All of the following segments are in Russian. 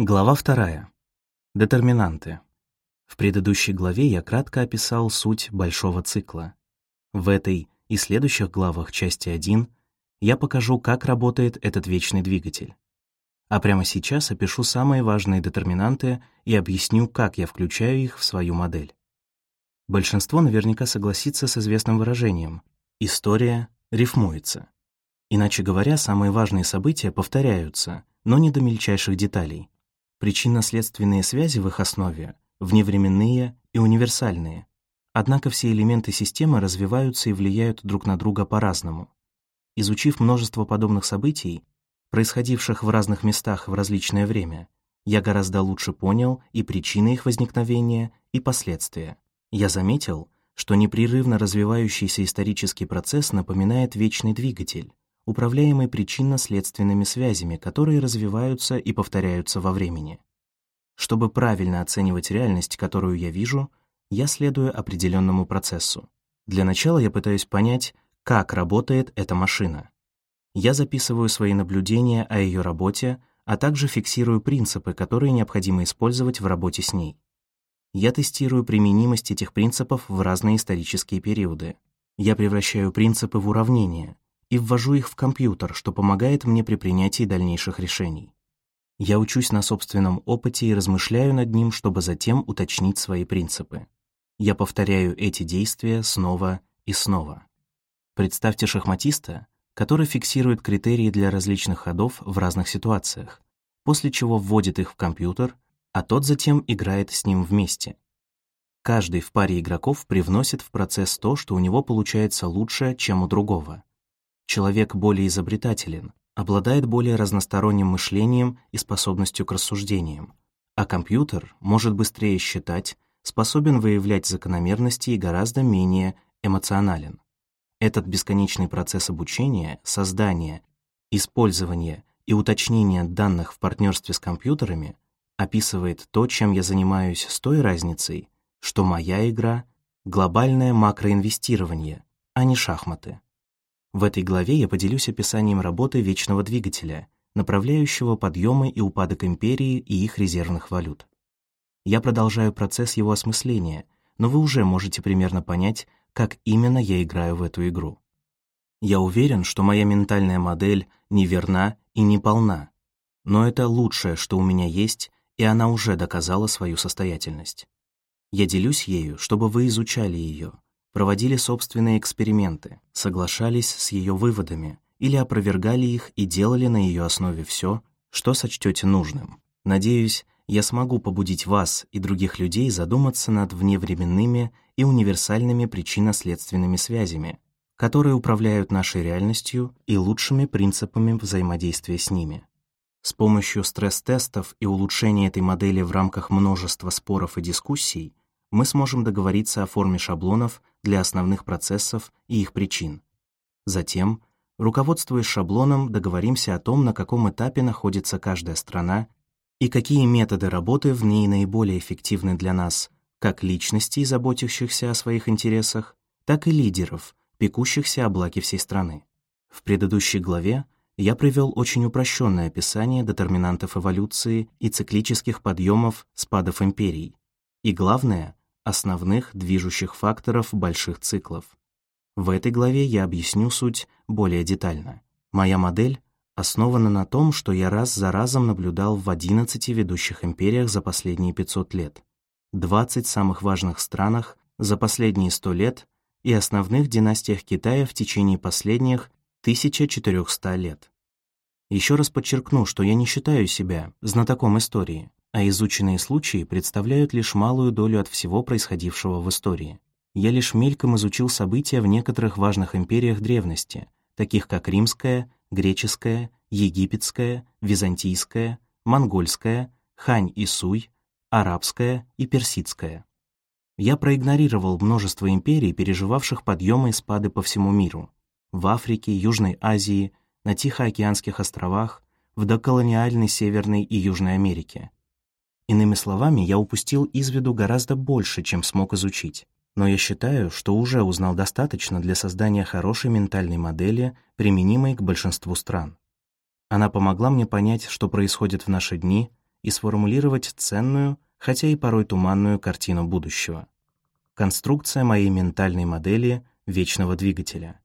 Глава вторая. Детерминанты. В предыдущей главе я кратко описал суть большого цикла. В этой и следующих главах части 1 я покажу, как работает этот вечный двигатель. А прямо сейчас опишу самые важные детерминанты и объясню, как я включаю их в свою модель. Большинство наверняка согласится с известным выражением «история рифмуется». Иначе говоря, самые важные события повторяются, но не до мельчайших деталей. Причинно-следственные связи в их основе вневременные и универсальные. Однако все элементы системы развиваются и влияют друг на друга по-разному. Изучив множество подобных событий, происходивших в разных местах в различное время, я гораздо лучше понял и причины их возникновения, и последствия. Я заметил, что непрерывно развивающийся исторический процесс напоминает вечный двигатель, управляемый причинно-следственными связями, которые развиваются и повторяются во времени. Чтобы правильно оценивать реальность, которую я вижу, я следую определенному процессу. Для начала я пытаюсь понять, как работает эта машина. Я записываю свои наблюдения о ее работе, а также фиксирую принципы, которые необходимо использовать в работе с ней. Я тестирую применимость этих принципов в разные исторические периоды. Я превращаю принципы в уравнения, и ввожу их в компьютер, что помогает мне при принятии дальнейших решений. Я учусь на собственном опыте и размышляю над ним, чтобы затем уточнить свои принципы. Я повторяю эти действия снова и снова. Представьте шахматиста, который фиксирует критерии для различных ходов в разных ситуациях, после чего вводит их в компьютер, а тот затем играет с ним вместе. Каждый в паре игроков привносит в процесс то, что у него получается лучше, чем у другого. Человек более изобретателен, обладает более разносторонним мышлением и способностью к рассуждениям, а компьютер может быстрее считать, способен выявлять закономерности и гораздо менее эмоционален. Этот бесконечный процесс обучения, создания, использования и уточнения данных в партнерстве с компьютерами описывает то, чем я занимаюсь с той разницей, что моя игра — глобальное макроинвестирование, а не шахматы. В этой главе я поделюсь описанием работы вечного двигателя, направляющего подъемы и упадок империи и их резервных валют. Я продолжаю процесс его осмысления, но вы уже можете примерно понять, как именно я играю в эту игру. Я уверен, что моя ментальная модель неверна и не полна, но это лучшее, что у меня есть, и она уже доказала свою состоятельность. Я делюсь ею, чтобы вы изучали ее, проводили собственные эксперименты, соглашались с ее выводами или опровергали их и делали на ее основе все, что сочтете нужным. Надеюсь, я смогу побудить вас и других людей задуматься над вневременными и универсальными причинно-следственными связями, которые управляют нашей реальностью и лучшими принципами взаимодействия с ними. С помощью стресс-тестов и улучшения этой модели в рамках множества споров и дискуссий мы сможем договориться о форме шаблонов для основных процессов и их причин. Затем, руководствуясь шаблоном, договоримся о том, на каком этапе находится каждая страна и какие методы работы в ней наиболее эффективны для нас, как личностей, заботящихся о своих интересах, так и лидеров, пекущихся о благе всей страны. В предыдущей главе я привел очень упрощенное описание детерминантов эволюции и циклических подъемов спадов империй. И главное, основных движущих факторов больших циклов. В этой главе я объясню суть более детально. Моя модель основана на том, что я раз за разом наблюдал в 11 ведущих империях за последние 500 лет, 20 самых важных странах за последние 100 лет и основных династиях Китая в течение последних 1400 лет. Еще раз подчеркну, что я не считаю себя знатоком истории а изученные случаи представляют лишь малую долю от всего происходившего в истории. Я лишь мельком изучил события в некоторых важных империях древности, таких как римская, греческая, египетская, византийская, монгольская, хань и суй, арабская и персидская. Я проигнорировал множество империй, переживавших подъемы и спады по всему миру. В Африке, Южной Азии, на Тихоокеанских островах, в доколониальной Северной и Южной Америке. Иными словами, я упустил из виду гораздо больше, чем смог изучить. Но я считаю, что уже узнал достаточно для создания хорошей ментальной модели, применимой к большинству стран. Она помогла мне понять, что происходит в наши дни, и сформулировать ценную, хотя и порой туманную картину будущего. Конструкция моей ментальной модели вечного двигателя.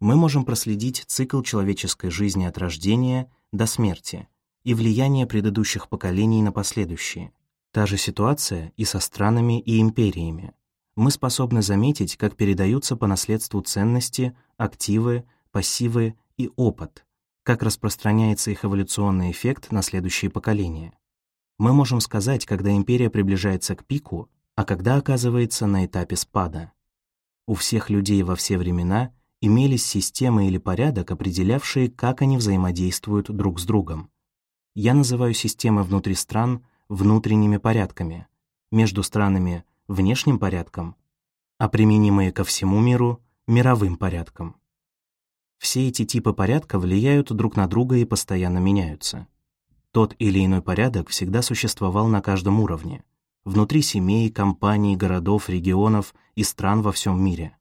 Мы можем проследить цикл человеческой жизни от рождения до смерти и влияние предыдущих поколений на последующие. Та же ситуация и со странами и империями. Мы способны заметить, как передаются по наследству ценности, активы, пассивы и опыт, как распространяется их эволюционный эффект на следующие поколения. Мы можем сказать, когда империя приближается к пику, а когда оказывается на этапе спада. У всех людей во все времена имелись системы или порядок, определявшие, как они взаимодействуют друг с другом. Я называю системы внутри стран внутренними порядками, между странами — внешним порядком, а применимые ко всему миру — мировым порядком. Все эти типы порядка влияют друг на друга и постоянно меняются. Тот или иной порядок всегда существовал на каждом уровне, внутри семей, компаний, городов, регионов и стран во всем мире.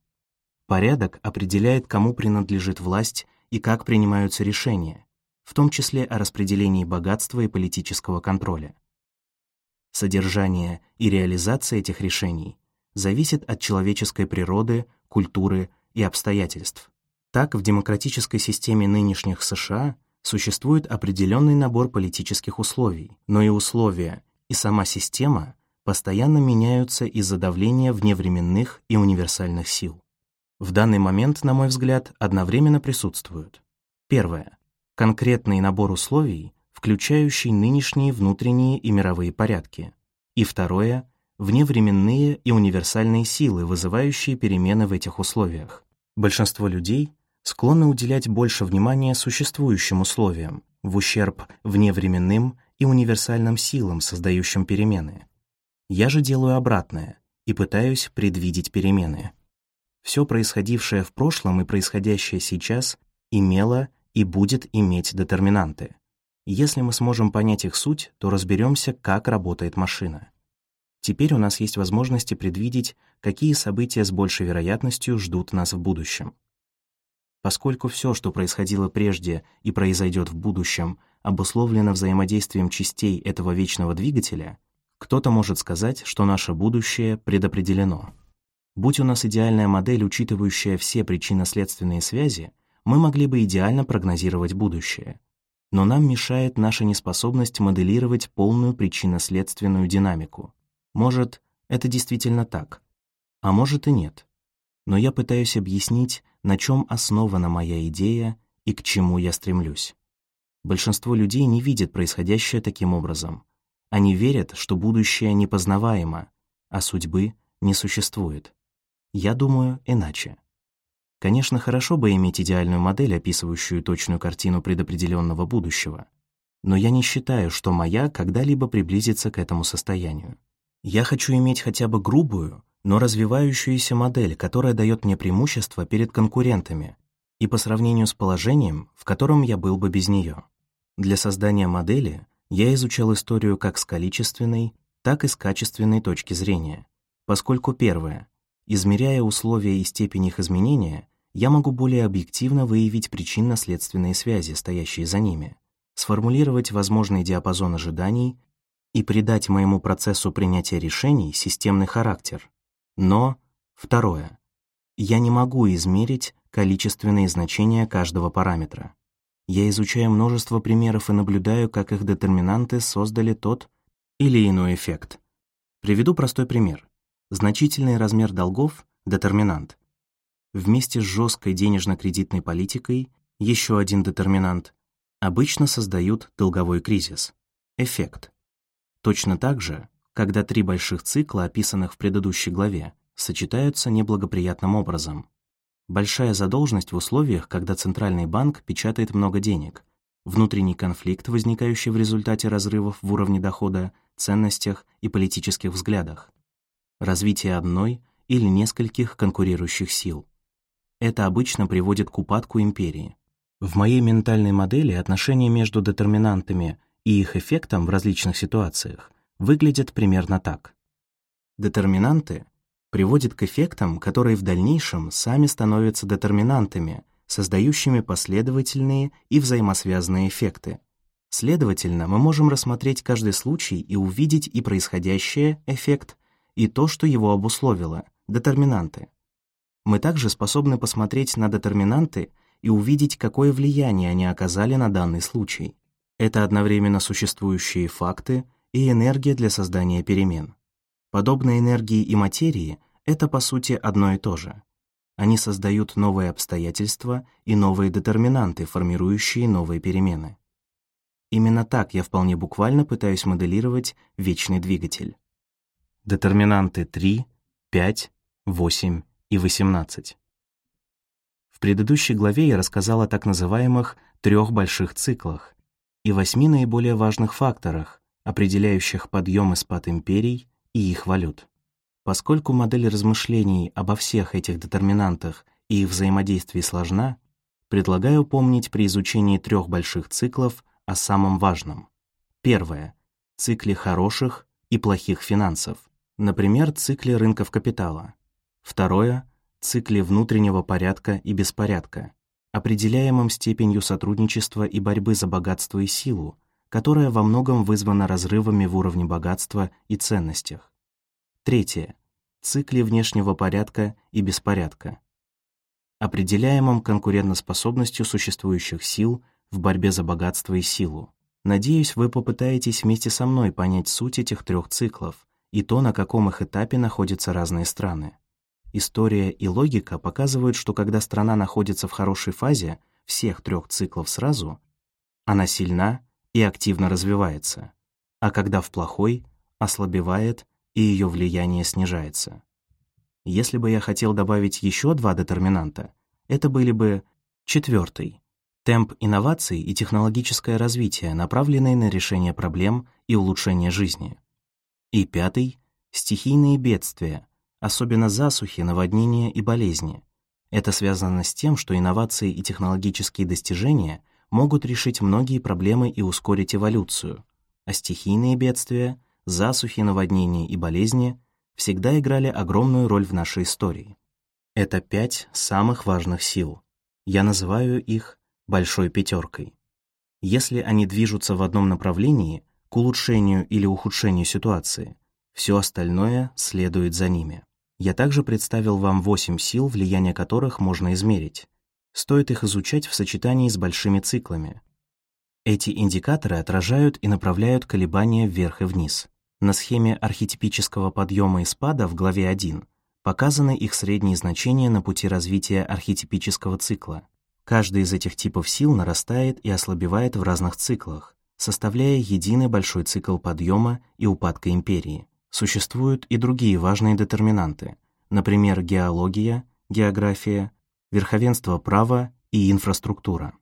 Порядок определяет, кому принадлежит власть и как принимаются решения, в том числе о распределении богатства и политического контроля. Содержание и реализация этих решений зависит от человеческой природы, культуры и обстоятельств. Так, в демократической системе нынешних США существует определенный набор политических условий, но и условия, и сама система постоянно меняются из-за давления вневременных и универсальных сил. В данный момент, на мой взгляд, одновременно присутствуют. Первое. Конкретный набор условий, включающий нынешние внутренние и мировые порядки. И второе. Вневременные и универсальные силы, вызывающие перемены в этих условиях. Большинство людей склонны уделять больше внимания существующим условиям, в ущерб вневременным и универсальным силам, создающим перемены. Я же делаю обратное и пытаюсь предвидеть перемены. Все происходившее в прошлом и происходящее сейчас имело и будет иметь детерминанты. Если мы сможем понять их суть, то разберемся, как работает машина. Теперь у нас есть возможности предвидеть, какие события с большей вероятностью ждут нас в будущем. Поскольку все, что происходило прежде и произойдет в будущем, обусловлено взаимодействием частей этого вечного двигателя, кто-то может сказать, что наше будущее предопределено. Будь у нас идеальная модель, учитывающая все причинно-следственные связи, мы могли бы идеально прогнозировать будущее. Но нам мешает наша неспособность моделировать полную причинно-следственную динамику. Может, это действительно так, а может и нет. Но я пытаюсь объяснить, на чем основана моя идея и к чему я стремлюсь. Большинство людей не видят происходящее таким образом, они верят, что будущее непознаваемо, а судьбы не существует. Я думаю иначе. Конечно, хорошо бы иметь идеальную модель, описывающую точную картину предопределенного будущего. Но я не считаю, что моя когда-либо приблизится к этому состоянию. Я хочу иметь хотя бы грубую, но развивающуюся модель, которая дает мне преимущество перед конкурентами и по сравнению с положением, в котором я был бы без нее. Для создания модели я изучал историю как с количественной, так и с качественной точки зрения, поскольку первое, измеряя условия и степень их изменения, я могу более объективно выявить причинно-следственные связи, стоящие за ними, сформулировать возможный диапазон ожиданий и придать моему процессу принятия решений системный характер. Но, второе, я не могу измерить количественные значения каждого параметра. Я изучаю множество примеров и наблюдаю, как их детерминанты создали тот или иной эффект. Приведу простой пример. Значительный размер долгов — детерминант. Вместе с жесткой денежно-кредитной политикой, еще один детерминант, обычно создают долговой кризис — эффект. Точно так же, когда три больших цикла, описанных в предыдущей главе, сочетаются неблагоприятным образом — Большая задолженность в условиях, когда Центральный банк печатает много денег, внутренний конфликт, возникающий в результате разрывов в уровне дохода, ценностях и политических взглядах, развитие одной или нескольких конкурирующих сил. Это обычно приводит к упадку империи. В моей ментальной модели отношения между детерминантами и их эффектом в различных ситуациях выглядят примерно так. Детерминанты приводит к эффектам, которые в дальнейшем сами становятся детерминантами, создающими последовательные и взаимосвязанные эффекты. Следовательно, мы можем рассмотреть каждый случай и увидеть и происходящее, эффект, и то, что его обусловило, детерминанты. Мы также способны посмотреть на детерминанты и увидеть, какое влияние они оказали на данный случай. Это одновременно существующие факты и энергия для создания перемен. Подобные энергии и материи — это, по сути, одно и то же. Они создают новые обстоятельства и новые детерминанты, формирующие новые перемены. Именно так я вполне буквально пытаюсь моделировать вечный двигатель. Детерминанты 3, 5, 8 и 18. В предыдущей главе я рассказал о так называемых трех больших циклах и восьми наиболее важных факторах, определяющих подъем и спад империй и их валют. Поскольку модель размышлений обо всех этих детерминантах и их взаимодействии сложна, предлагаю помнить при изучении трех больших циклов о самом важном. Первое. Цикле хороших и плохих финансов. Например, цикле рынков капитала. Второе. Цикле внутреннего порядка и беспорядка, определяемом степенью сотрудничества и борьбы за богатство и силу, которая во многом вызвана разрывами в уровне богатства и ценностях. Третье. Цикле внешнего порядка и беспорядка, определяемом конкурентоспособностью существующих сил в борьбе за богатство и силу. Надеюсь, вы попытаетесь вместе со мной понять суть этих трех циклов и то, на каком их этапе находятся разные страны. История и логика показывают, что когда страна находится в хорошей фазе всех трех циклов сразу, она сильна и активно развивается, а когда в плохой, ослабевает и ее влияние снижается. Если бы я хотел добавить еще два детерминанта, это были бы четвертый темп инноваций и технологическое развитие, направленные на решение проблем и улучшение жизни. И пятый — стихийные бедствия, особенно засухи, наводнения и болезни. Это связано с тем, что инновации и технологические достижения могут решить многие проблемы и ускорить эволюцию, а стихийные бедствия, засухи, наводнения и болезни всегда играли огромную роль в нашей истории. Это пять самых важных сил. Я называю их большой пятеркой. Если они движутся в одном направлении, к улучшению или ухудшению ситуации, все остальное следует за ними. Я также представил вам восемь сил, влияние которых можно измерить. Стоит их изучать в сочетании с большими циклами. Эти индикаторы отражают и направляют колебания вверх и вниз. На схеме архетипического подъема и спада в главе 1 показаны их средние значения на пути развития архетипического цикла. Каждый из этих типов сил нарастает и ослабевает в разных циклах, составляя единый большой цикл подъема и упадка империи. Существуют и другие важные детерминанты, например, геология, география, верховенство права и инфраструктура.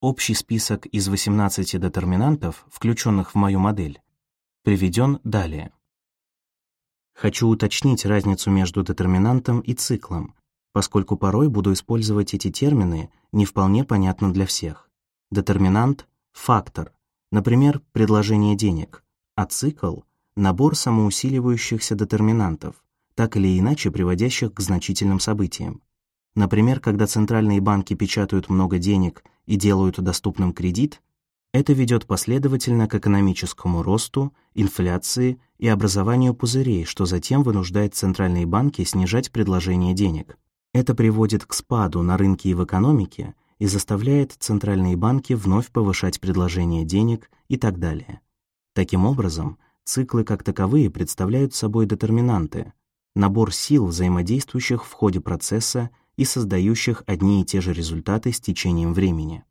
Общий список из 18 детерминантов, включенных в мою модель, приведен далее. Хочу уточнить разницу между детерминантом и циклом, поскольку порой буду использовать эти термины не вполне понятно для всех. Детерминант — фактор, например, предложение денег, а цикл — набор самоусиливающихся детерминантов, так или иначе приводящих к значительным событиям. Например, когда центральные банки печатают много денег и делают доступным кредит, это ведет последовательно к экономическому росту, инфляции и образованию пузырей, что затем вынуждает центральные банки снижать предложение денег. Это приводит к спаду на рынке и в экономике и заставляет центральные банки вновь повышать предложение денег и так далее. Таким образом, циклы как таковые представляют собой детерминанты, набор сил, взаимодействующих в ходе процесса и создающих одни и те же результаты с течением времени.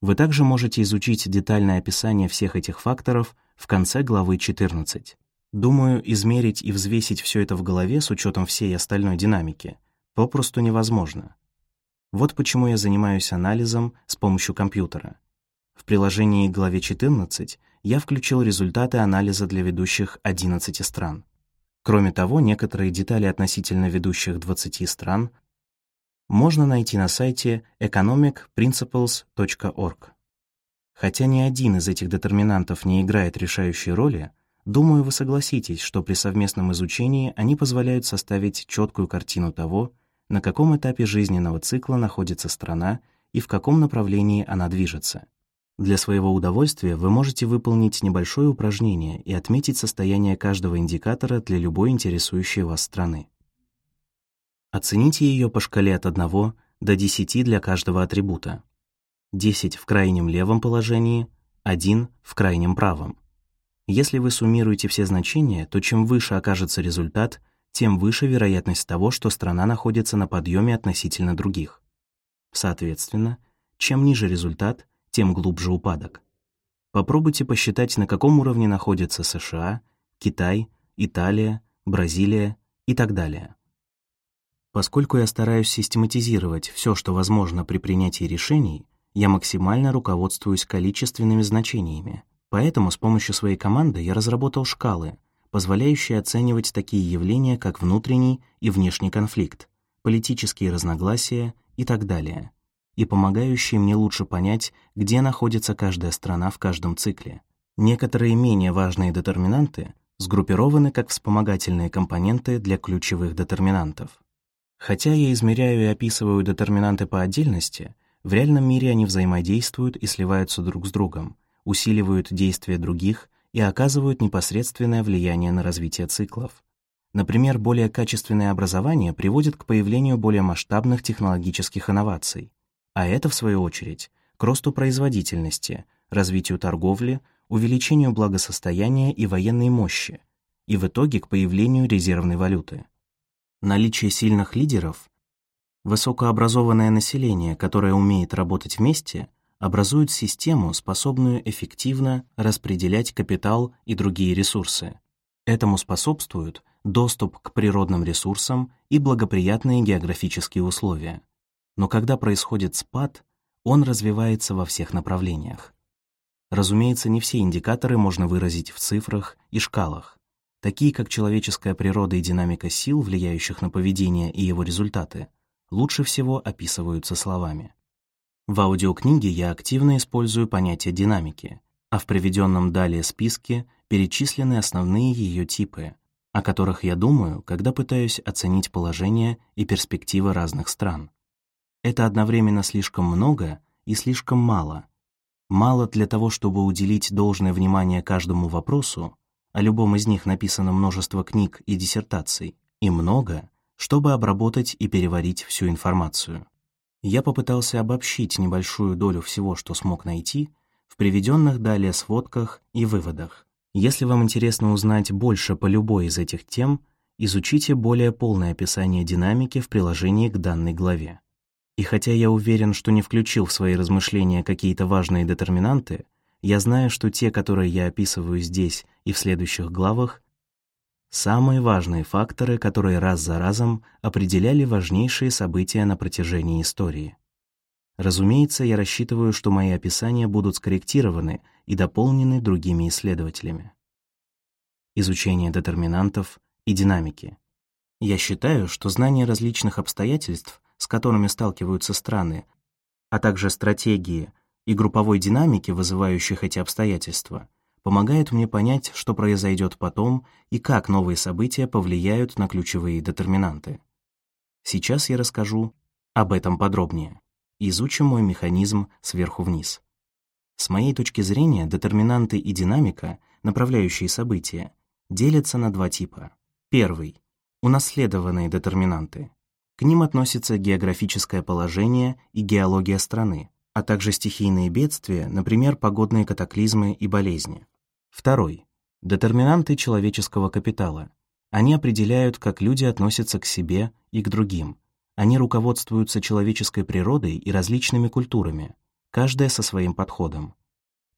Вы также можете изучить детальное описание всех этих факторов в конце главы 14. Думаю, измерить и взвесить все это в голове с учетом всей остальной динамики попросту невозможно. Вот почему я занимаюсь анализом с помощью компьютера. В приложении к главе 14 я включил результаты анализа для ведущих 11 стран. Кроме того, некоторые детали относительно ведущих 20 стран можно найти на сайте economicprinciples.org. Хотя ни один из этих детерминантов не играет решающей роли, Думаю, вы согласитесь, что при совместном изучении они позволяют составить четкую картину того, на каком этапе жизненного цикла находится страна и в каком направлении она движется. Для своего удовольствия вы можете выполнить небольшое упражнение и отметить состояние каждого индикатора для любой интересующей вас страны. Оцените ее по шкале от 1 до 10 для каждого атрибута. 10 в крайнем левом положении, 1 в крайнем правом. Если вы суммируете все значения, то чем выше окажется результат, тем выше вероятность того, что страна находится на подъеме относительно других. Соответственно, чем ниже результат, тем глубже упадок. Попробуйте посчитать, на каком уровне находятся США, Китай, Италия, Бразилия и так далее. Поскольку я стараюсь систематизировать все, что возможно при принятии решений, я максимально руководствуюсь количественными значениями. Поэтому с помощью своей команды я разработал шкалы, позволяющие оценивать такие явления, как внутренний и внешний конфликт, политические разногласия и так далее, и помогающие мне лучше понять, где находится каждая страна в каждом цикле. Некоторые менее важные детерминанты сгруппированы как вспомогательные компоненты для ключевых детерминантов. Хотя я измеряю и описываю детерминанты по отдельности, в реальном мире они взаимодействуют и сливаются друг с другом, усиливают действия других и оказывают непосредственное влияние на развитие циклов. Например, более качественное образование приводит к появлению более масштабных технологических инноваций, а это, в свою очередь, к росту производительности, развитию торговли, увеличению благосостояния и военной мощи, и в итоге к появлению резервной валюты. Наличие сильных лидеров, высокообразованное население, которое умеет работать вместе, образует систему, способную эффективно распределять капитал и другие ресурсы. Этому способствуют доступ к природным ресурсам и благоприятные географические условия. Но когда происходит спад, он развивается во всех направлениях. Разумеется, не все индикаторы можно выразить в цифрах и шкалах такие как человеческая природа и динамика сил, влияющих на поведение и его результаты, лучше всего описываются словами. В аудиокниге я активно использую понятие динамики, а в приведенном далее списке перечислены основные ее типы, о которых я думаю, когда пытаюсь оценить положение и перспективы разных стран. Это одновременно слишком много и слишком мало. Мало для того, чтобы уделить должное внимание каждому вопросу, о любом из них написано множество книг и диссертаций, и много, чтобы обработать и переварить всю информацию. Я попытался обобщить небольшую долю всего, что смог найти, в приведенных далее сводках и выводах. Если вам интересно узнать больше по любой из этих тем, изучите более полное описание динамики в приложении к данной главе. И хотя я уверен, что не включил в свои размышления какие-то важные детерминанты, я знаю, что те, которые я описываю здесь и в следующих главах, самые важные факторы, которые раз за разом определяли важнейшие события на протяжении истории. Разумеется, я рассчитываю, что мои описания будут скорректированы и дополнены другими исследователями. Изучение детерминантов и динамики. Я считаю, что знание различных обстоятельств, с которыми сталкиваются страны, а также стратегии, и групповой динамики, вызывающих эти обстоятельства, помогают мне понять, что произойдет потом и как новые события повлияют на ключевые детерминанты. Сейчас я расскажу об этом подробнее. Изучим мой механизм сверху вниз. С моей точки зрения, детерминанты и динамика, направляющие события, делятся на два типа. Первый — унаследованные детерминанты. К ним относятся географическое положение и геология страны, а также стихийные бедствия, например, погодные катаклизмы и болезни. Второй. Детерминанты человеческого капитала. Они определяют, как люди относятся к себе и к другим. Они руководствуются человеческой природой и различными культурами, каждая со своим подходом.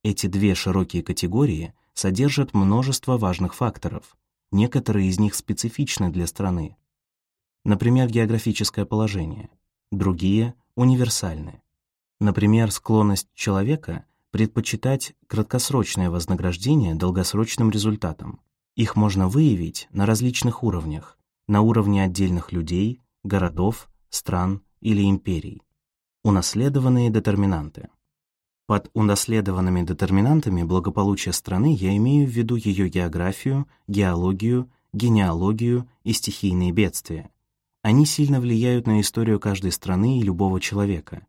Эти две широкие категории содержат множество важных факторов. Некоторые из них специфичны для страны. Например, географическое положение. Другие — универсальны. Например, склонность человека предпочитать краткосрочное вознаграждение долгосрочным результатам. Их можно выявить на различных уровнях, на уровне отдельных людей, городов, стран или империй. Унаследованные детерминанты. Под унаследованными детерминантами благополучия страны я имею в виду ее географию, геологию, генеалогию и стихийные бедствия. Они сильно влияют на историю каждой страны и любого человека,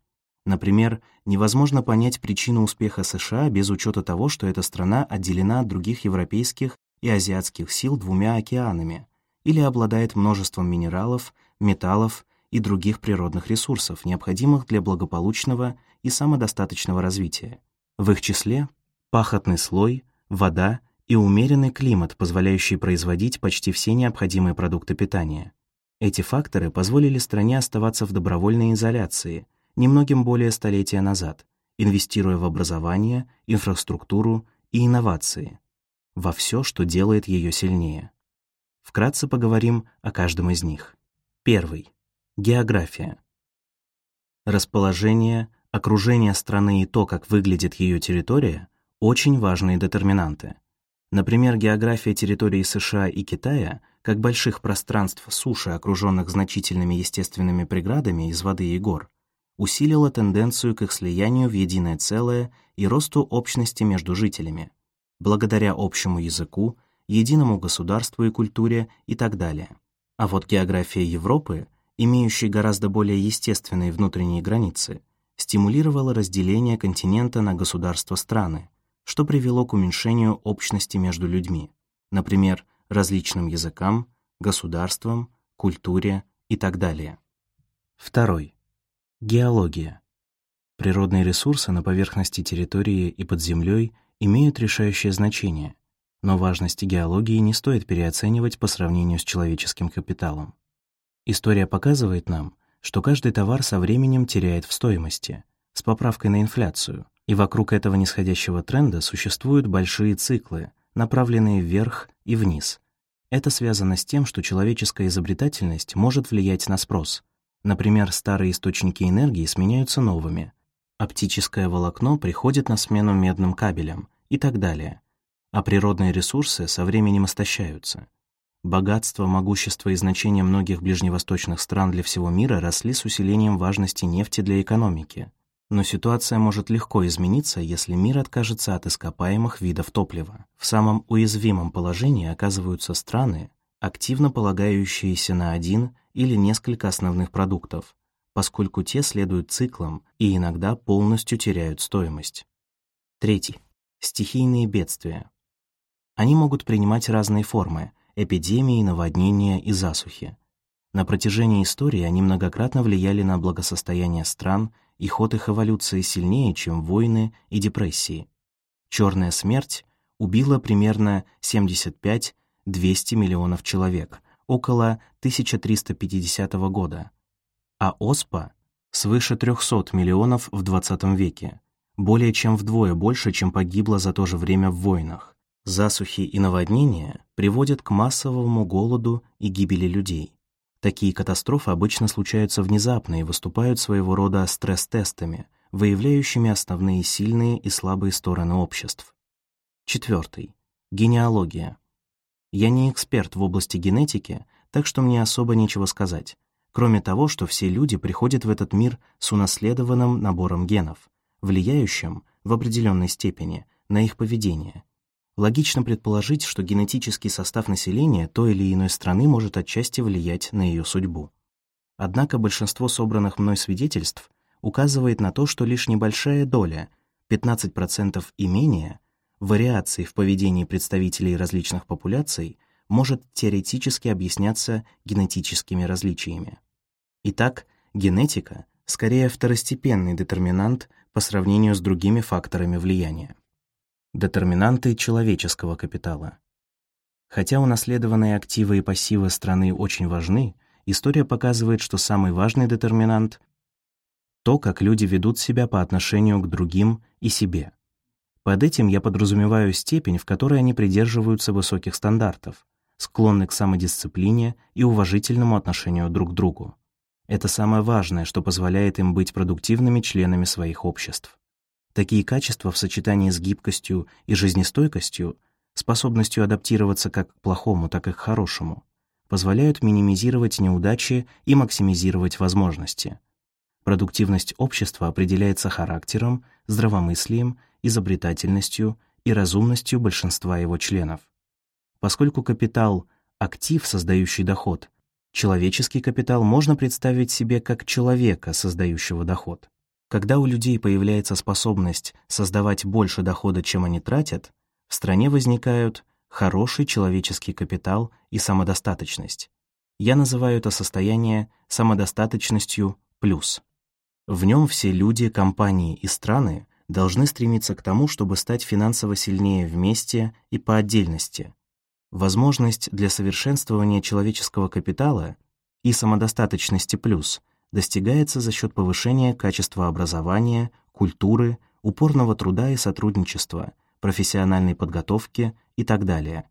Например, невозможно понять причину успеха США без учета того, что эта страна отделена от других европейских и азиатских сил двумя океанами или обладает множеством минералов, металлов и других природных ресурсов, необходимых для благополучного и самодостаточного развития. В их числе пахотный слой, вода и умеренный климат, позволяющий производить почти все необходимые продукты питания. Эти факторы позволили стране оставаться в добровольной изоляции немногим более столетия назад, инвестируя в образование, инфраструктуру и инновации, во все, что делает ее сильнее. Вкратце поговорим о каждом из них. Первый. География. Расположение, окружение страны и то, как выглядит ее территория, очень важные детерминанты. Например, география территории США и Китая, как больших пространств суши, окруженных значительными естественными преградами из воды и гор, усилила тенденцию к их слиянию в единое целое и росту общности между жителями, благодаря общему языку, единому государству и культуре и так далее. А вот география Европы — имеющий гораздо более естественные внутренние границы, стимулировало разделение континента на государства-страны, что привело к уменьшению общности между людьми, например, различным языкам, государствам, культуре и так далее. Второй. Геология. Природные ресурсы на поверхности территории и под землей имеют решающее значение, но важность геологии не стоит переоценивать по сравнению с человеческим капиталом. История показывает нам, что каждый товар со временем теряет в стоимости, с поправкой на инфляцию, и вокруг этого нисходящего тренда существуют большие циклы, направленные вверх и вниз. Это связано с тем, что человеческая изобретательность может влиять на спрос. Например, старые источники энергии сменяются новыми, оптическое волокно приходит на смену медным кабелям и так далее, а природные ресурсы со временем истощаются. Богатство, могущество и значение многих ближневосточных стран для всего мира росли с усилением важности нефти для экономики. Но ситуация может легко измениться, если мир откажется от ископаемых видов топлива. В самом уязвимом положении оказываются страны, активно полагающиеся на один или несколько основных продуктов, поскольку те следуют циклам и иногда полностью теряют стоимость. Третий. Стихийные бедствия. Они могут принимать разные формы, эпидемии, наводнения и засухи. На протяжении истории они многократно влияли на благосостояние стран и ход их эволюции сильнее, чем войны и депрессии. Черная смерть убила примерно 75-200 миллионов человек около 1350 года, а оспа — свыше 300 миллионов в 20 веке, более чем вдвое больше, чем погибло за то же время в войнах. Засухи и наводнения приводят к массовому голоду и гибели людей. Такие катастрофы обычно случаются внезапно и выступают своего рода стресс-тестами, выявляющими основные сильные и слабые стороны обществ. Четвертый. Генеалогия. Я не эксперт в области генетики, так что мне особо нечего сказать, кроме того, что все люди приходят в этот мир с унаследованным набором генов, влияющим в определенной степени на их поведение Логично предположить, что генетический состав населения той или иной страны может отчасти влиять на ее судьбу. Однако большинство собранных мной свидетельств указывает на то, что лишь небольшая доля, 15% и менее, вариаций в поведении представителей различных популяций может теоретически объясняться генетическими различиями. Итак, генетика скорее второстепенный детерминант по сравнению с другими факторами влияния. Детерминанты человеческого капитала. Хотя унаследованные активы и пассивы страны очень важны, история показывает, что самый важный детерминант — то, как люди ведут себя по отношению к другим и себе. Под этим я подразумеваю степень, в которой они придерживаются высоких стандартов, склонны к самодисциплине и уважительному отношению друг к другу. Это самое важное, что позволяет им быть продуктивными членами своих обществ. Такие качества в сочетании с гибкостью и жизнестойкостью, способностью адаптироваться как к плохому, так и к хорошему, позволяют минимизировать неудачи и максимизировать возможности. Продуктивность общества определяется характером, здравомыслием, изобретательностью и разумностью большинства его членов. Поскольку капитал — актив, создающий доход, человеческий капитал можно представить себе как человека, создающего доход. Когда у людей появляется способность создавать больше дохода, чем они тратят, в стране возникают хороший человеческий капитал и самодостаточность. Я называю это состояние самодостаточностью плюс. В нем все люди, компании и страны должны стремиться к тому, чтобы стать финансово сильнее вместе и по отдельности. Возможность для совершенствования человеческого капитала и самодостаточности плюс достигается за счет повышения качества образования, культуры, упорного труда и сотрудничества, профессиональной подготовки и так далее.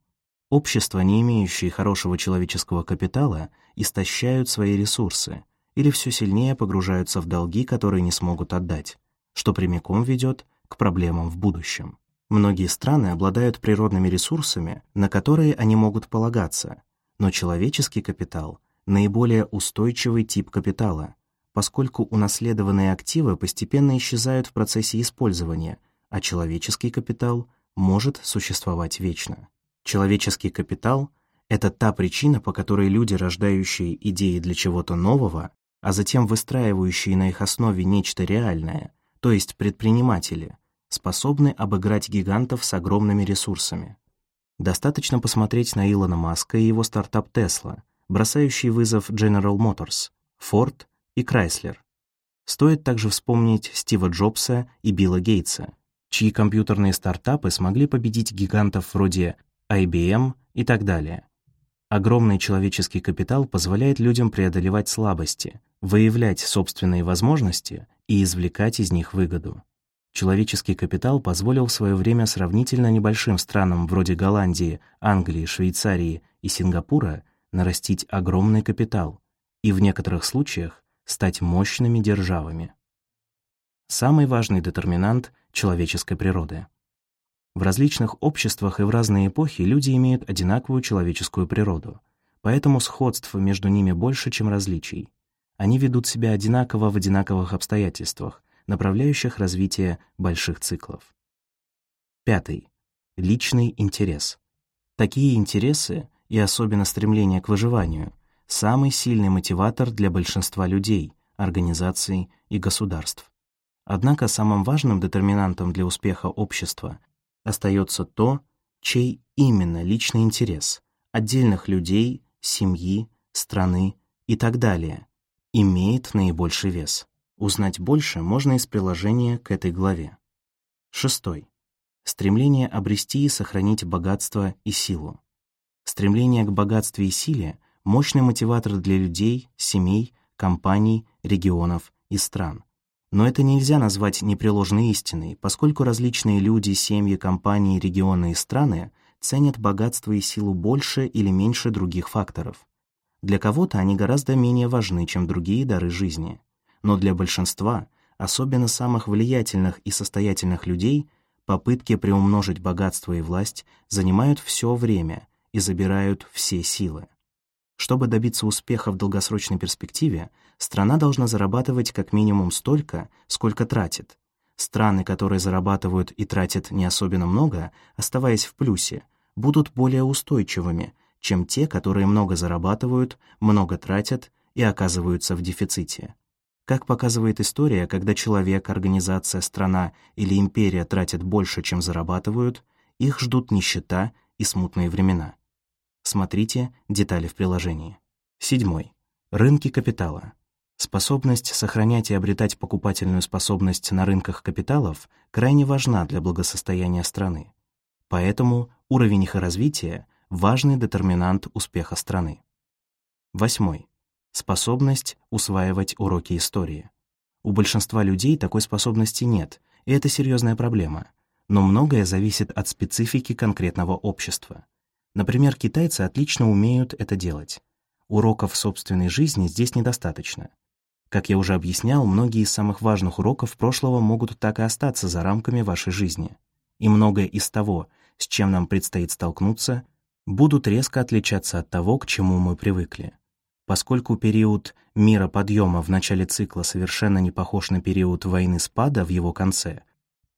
Общества, не имеющие хорошего человеческого капитала, истощают свои ресурсы или все сильнее погружаются в долги, которые не смогут отдать, что прямиком ведет к проблемам в будущем. Многие страны обладают природными ресурсами, на которые они могут полагаться, но человеческий капитал наиболее устойчивый тип капитала, поскольку унаследованные активы постепенно исчезают в процессе использования, а человеческий капитал может существовать вечно. Человеческий капитал — это та причина, по которой люди, рождающие идеи для чего-то нового, а затем выстраивающие на их основе нечто реальное, то есть предприниматели, способны обыграть гигантов с огромными ресурсами. Достаточно посмотреть на Илона Маска и его стартап Tesla, бросающий вызов General Motors, Ford и Chrysler. Стоит также вспомнить Стива Джобса и Билла Гейтса, чьи компьютерные стартапы смогли победить гигантов вроде IBM и так далее. Огромный человеческий капитал позволяет людям преодолевать слабости, выявлять собственные возможности и извлекать из них выгоду. Человеческий капитал позволил в свое время сравнительно небольшим странам вроде Голландии, Англии, Швейцарии и Сингапура нарастить огромный капитал и в некоторых случаях стать мощными державами. Самый важный детерминант человеческой природы. В различных обществах и в разные эпохи люди имеют одинаковую человеческую природу, поэтому сходств между ними больше, чем различий. Они ведут себя одинаково в одинаковых обстоятельствах, направляющих развитие больших циклов. Пятый. Личный интерес. Такие интересы и особенно стремление к выживанию, самый сильный мотиватор для большинства людей, организаций и государств. Однако самым важным детерминантом для успеха общества остается то, чей именно личный интерес отдельных людей, семьи, страны и так далее имеет наибольший вес. Узнать больше можно из приложения к этой главе. Шестой. Стремление обрести и сохранить богатство и силу. Стремление к богатству и силе — мощный мотиватор для людей, семей, компаний, регионов и стран. Но это нельзя назвать непреложной истиной, поскольку различные люди, семьи, компании, регионы и страны ценят богатство и силу больше или меньше других факторов. Для кого-то они гораздо менее важны, чем другие дары жизни. Но для большинства, особенно самых влиятельных и состоятельных людей, попытки приумножить богатство и власть занимают все время и забирают все силы. Чтобы добиться успеха в долгосрочной перспективе, страна должна зарабатывать как минимум столько, сколько тратит. Страны, которые зарабатывают и тратят не особенно много, оставаясь в плюсе, будут более устойчивыми, чем те, которые много зарабатывают, много тратят и оказываются в дефиците. Как показывает история, когда человек, организация, страна или империя тратят больше, чем зарабатывают, их ждут нищета и смутные времена. Смотрите детали в приложении. Седьмой. Рынки капитала. Способность сохранять и обретать покупательную способность на рынках капиталов крайне важна для благосостояния страны. Поэтому уровень их развития – важный детерминант успеха страны. Восьмой. Способность усваивать уроки истории. У большинства людей такой способности нет, и это серьезная проблема. Но многое зависит от специфики конкретного общества. Например, китайцы отлично умеют это делать. Уроков собственной жизни здесь недостаточно. Как я уже объяснял, многие из самых важных уроков прошлого могут так и остаться за рамками вашей жизни. И многое из того, с чем нам предстоит столкнуться, будут резко отличаться от того, к чему мы привыкли. Поскольку период мира подъема в начале цикла совершенно не похож на период войны спада в его конце,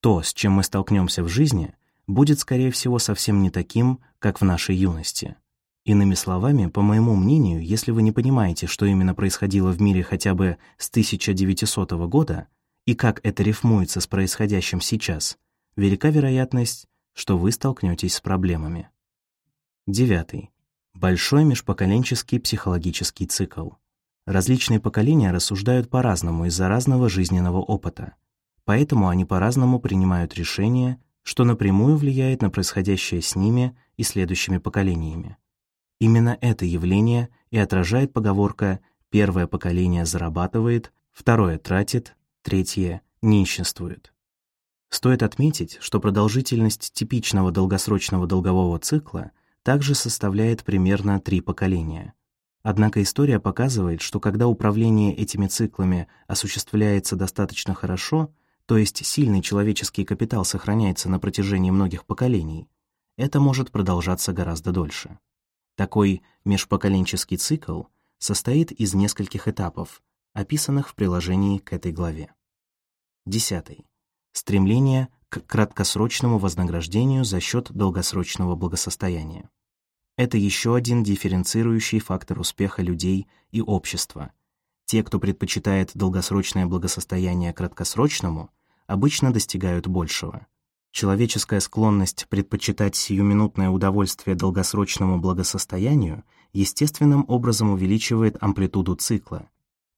то, с чем мы столкнемся в жизни, будет, скорее всего, совсем не таким, как в нашей юности. Иными словами, по моему мнению, если вы не понимаете, что именно происходило в мире хотя бы с 1900 года, и как это рифмуется с происходящим сейчас, велика вероятность, что вы столкнетесь с проблемами. Девятый. Большой межпоколенческий психологический цикл. Различные поколения рассуждают по-разному из-за разного жизненного опыта. Поэтому они по-разному принимают решения, что напрямую влияет на происходящее с ними и следующими поколениями. Именно это явление и отражает поговорка «первое поколение зарабатывает, второе тратит, третье нищенствует». Стоит отметить, что продолжительность типичного долгосрочного долгового цикла также составляет примерно три поколения. Однако история показывает, что когда управление этими циклами осуществляется достаточно хорошо, то есть сильный человеческий капитал сохраняется на протяжении многих поколений, это может продолжаться гораздо дольше. Такой межпоколенческий цикл состоит из нескольких этапов, описанных в приложении к этой главе. Десятый. Стремление к краткосрочному вознаграждению за счет долгосрочного благосостояния. Это еще один дифференцирующий фактор успеха людей и общества. Те, кто предпочитает долгосрочное благосостояние краткосрочному, обычно достигают большего. Человеческая склонность предпочитать сиюминутное удовольствие долгосрочному благосостоянию естественным образом увеличивает амплитуду цикла,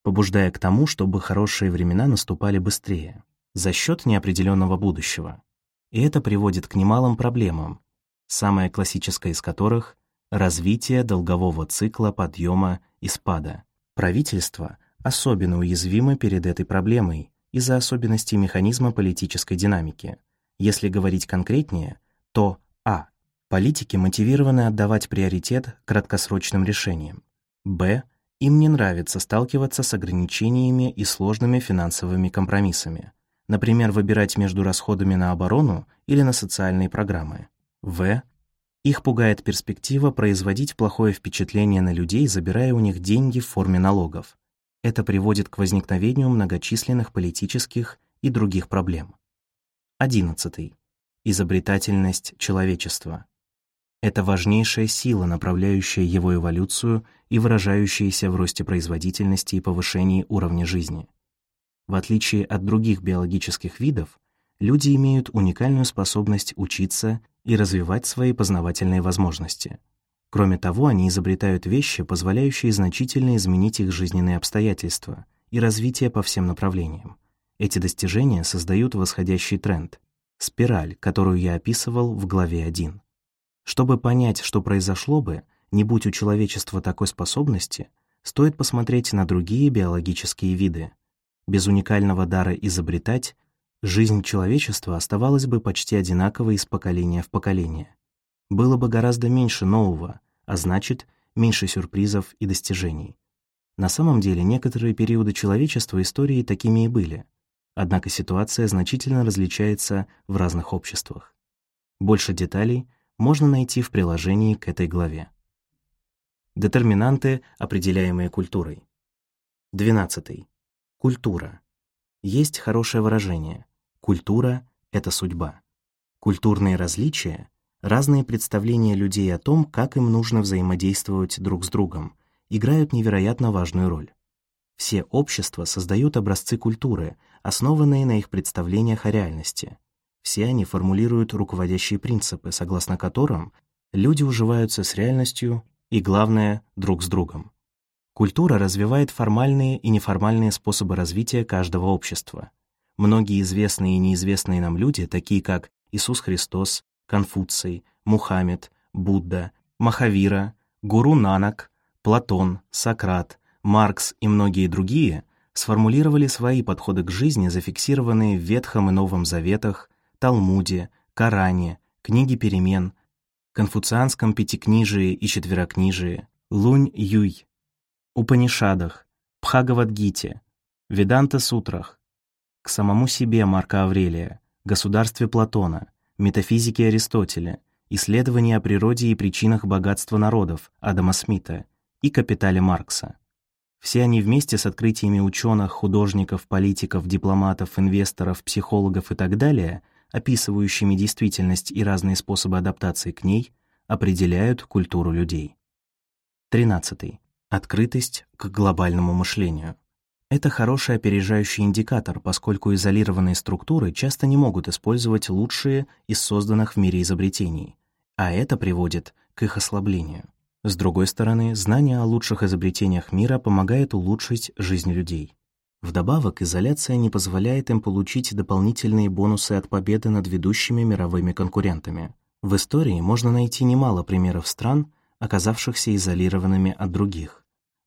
побуждая к тому, чтобы хорошие времена наступали быстрее, за счет неопределенного будущего. И это приводит к немалым проблемам, самая классическая из которых — развитие долгового цикла подъема и спада. Правительство особенно уязвимо перед этой проблемой из-за особенностей механизма политической динамики — если говорить конкретнее, то а. Политики мотивированы отдавать приоритет краткосрочным решениям. б. Им не нравится сталкиваться с ограничениями и сложными финансовыми компромиссами. Например, выбирать между расходами на оборону или на социальные программы. в. Их пугает перспектива производить плохое впечатление на людей, забирая у них деньги в форме налогов. Это приводит к возникновению многочисленных политических и других проблем. 11. Изобретательность человечества. Это важнейшая сила, направляющая его эволюцию и выражающаяся в росте производительности и повышении уровня жизни. В отличие от других биологических видов, люди имеют уникальную способность учиться и развивать свои познавательные возможности. Кроме того, они изобретают вещи, позволяющие значительно изменить их жизненные обстоятельства и развитие по всем направлениям. Эти достижения создают восходящий тренд, спираль, которую я описывал в главе 1. Чтобы понять, что произошло бы, не будь у человечества такой способности, стоит посмотреть на другие биологические виды. Без уникального дара изобретать, жизнь человечества оставалась бы почти одинаковой из поколения в поколение. Было бы гораздо меньше нового, а значит, меньше сюрпризов и достижений. На самом деле, некоторые периоды человечества истории такими и были. Однако ситуация значительно различается в разных обществах. Больше деталей можно найти в приложении к этой главе. Детерминанты, определяемые культурой. 12. Культура. Есть хорошее выражение. Культура — это судьба. Культурные различия — разные представления людей о том, как им нужно взаимодействовать друг с другом, играют невероятно важную роль. Все общества создают образцы культуры, основанные на их представлениях о реальности. Все они формулируют руководящие принципы, согласно которым люди уживаются с реальностью и, главное, друг с другом. Культура развивает формальные и неформальные способы развития каждого общества. Многие известные и неизвестные нам люди, такие как Иисус Христос, Конфуций, Мухаммед, Будда, Махавира, Гуру Нанак, Платон, Сократ, Маркс и многие другие сформулировали свои подходы к жизни, зафиксированные в Ветхом и Новом Заветах, Талмуде, Коране, Книге перемен, Конфуцианском пятикнижии и четверокнижии, Лунь-Юй, Упанишадах, Пхагавадгите, Веданта-сутрах, к самому себе Марка Аврелия, государстве Платона, метафизике Аристотеля, исследовании о природе и причинах богатства народов Адама Смита и капитале Маркса. Все они вместе с открытиями ученых, художников, политиков, дипломатов, инвесторов, психологов и так далее, описывающими действительность и разные способы адаптации к ней, определяют культуру людей. 13. Открытость к глобальному мышлению. Это хороший опережающий индикатор, поскольку изолированные структуры часто не могут использовать лучшие из созданных в мире изобретений, а это приводит к их ослаблению. С другой стороны, знание о лучших изобретениях мира помогает улучшить жизнь людей. Вдобавок, изоляция не позволяет им получить дополнительные бонусы от победы над ведущими мировыми конкурентами. В истории можно найти немало примеров стран, оказавшихся изолированными от других.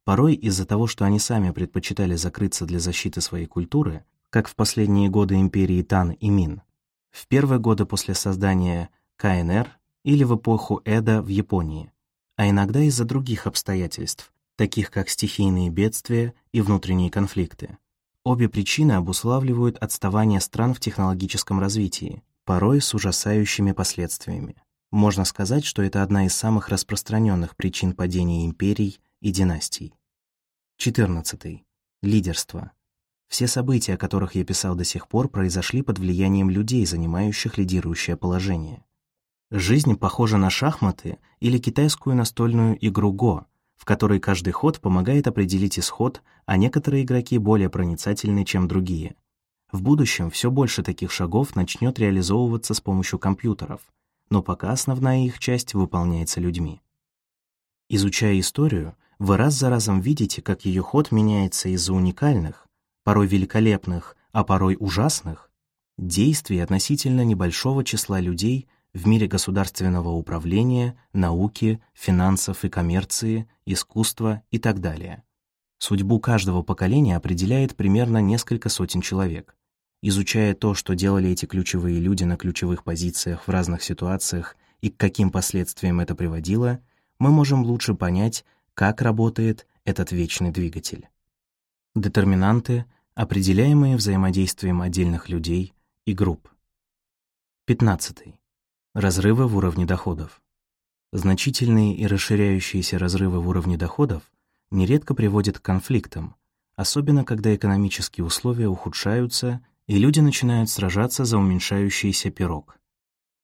Порой из-за того, что они сами предпочитали закрыться для защиты своей культуры, как в последние годы империи Тан и Мин, в первые годы после создания КНР или в эпоху Эда в Японии, а иногда из-за других обстоятельств, таких как стихийные бедствия и внутренние конфликты. Обе причины обуславливают отставание стран в технологическом развитии, порой с ужасающими последствиями. Можно сказать, что это одна из самых распространенных причин падения империй и династий. 14. Лидерство. Все события, о которых я писал до сих пор, произошли под влиянием людей, занимающих лидирующее положение. Жизнь похожа на шахматы или китайскую настольную игру Го, в которой каждый ход помогает определить исход, а некоторые игроки более проницательны, чем другие. В будущем все больше таких шагов начнет реализовываться с помощью компьютеров, но пока основная их часть выполняется людьми. Изучая историю, вы раз за разом видите, как ее ход меняется из-за уникальных, порой великолепных, а порой ужасных, действий относительно небольшого числа людей в мире государственного управления, науки, финансов и коммерции, искусства и так далее. Судьбу каждого поколения определяет примерно несколько сотен человек. Изучая то, что делали эти ключевые люди на ключевых позициях в разных ситуациях и к каким последствиям это приводило, мы можем лучше понять, как работает этот вечный двигатель. Детерминанты, определяемые взаимодействием отдельных людей и групп. 15. Разрывы в уровне доходов. Значительные и расширяющиеся разрывы в уровне доходов нередко приводят к конфликтам, особенно когда экономические условия ухудшаются и люди начинают сражаться за уменьшающийся пирог.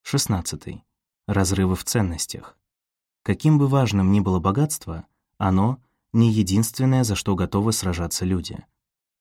16. Разрывы в ценностях. Каким бы важным ни было богатство, оно — не единственное, за что готовы сражаться люди.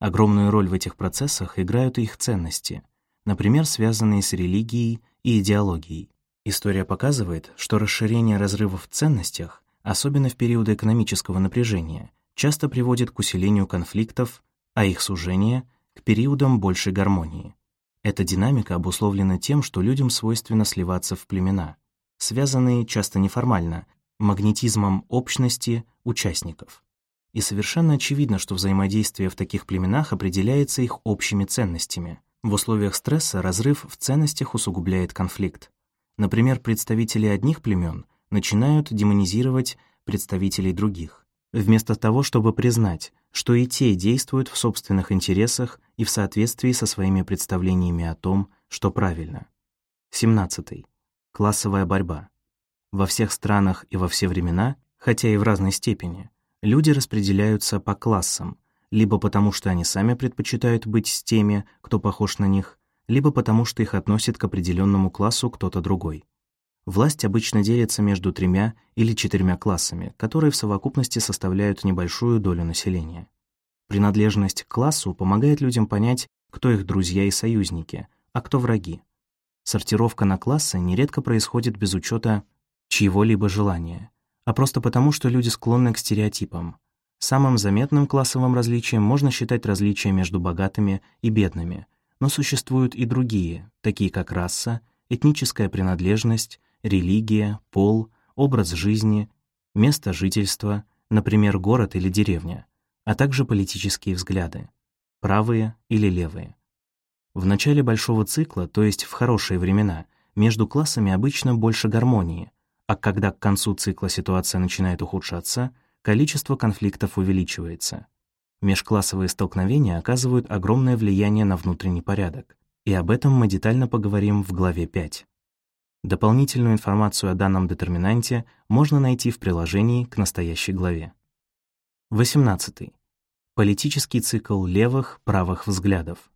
Огромную роль в этих процессах играют их ценности, например, связанные с религией и идеологией. История показывает, что расширение разрывов в ценностях, особенно в периоды экономического напряжения, часто приводит к усилению конфликтов, а их сужение — к периодам большей гармонии. Эта динамика обусловлена тем, что людям свойственно сливаться в племена, связанные часто неформально, магнетизмом общности участников. И совершенно очевидно, что взаимодействие в таких племенах определяется их общими ценностями. В условиях стресса разрыв в ценностях усугубляет конфликт. Например, представители одних племен начинают демонизировать представителей других, вместо того, чтобы признать, что и те действуют в собственных интересах и в соответствии со своими представлениями о том, что правильно. 17. Классовая борьба. Во всех странах и во все времена, хотя и в разной степени, люди распределяются по классам, либо потому что они сами предпочитают быть с теми, кто похож на них, либо потому что их относит к определенному классу кто-то другой. Власть обычно делится между тремя или четырьмя классами, которые в совокупности составляют небольшую долю населения. Принадлежность к классу помогает людям понять, кто их друзья и союзники, а кто враги. Сортировка на классы нередко происходит без учета чьего-либо желания, а просто потому, что люди склонны к стереотипам. Самым заметным классовым различием можно считать различия между богатыми и бедными, но существуют и другие, такие как раса, этническая принадлежность, религия, пол, образ жизни, место жительства, например, город или деревня, а также политические взгляды, правые или левые. В начале большого цикла, то есть в хорошие времена, между классами обычно больше гармонии, а когда к концу цикла ситуация начинает ухудшаться, количество конфликтов увеличивается. Межклассовые столкновения оказывают огромное влияние на внутренний порядок, и об этом мы детально поговорим в главе 5. Дополнительную информацию о данном детерминанте можно найти в приложении к настоящей главе. 18. Политический цикл левых, правых взглядов.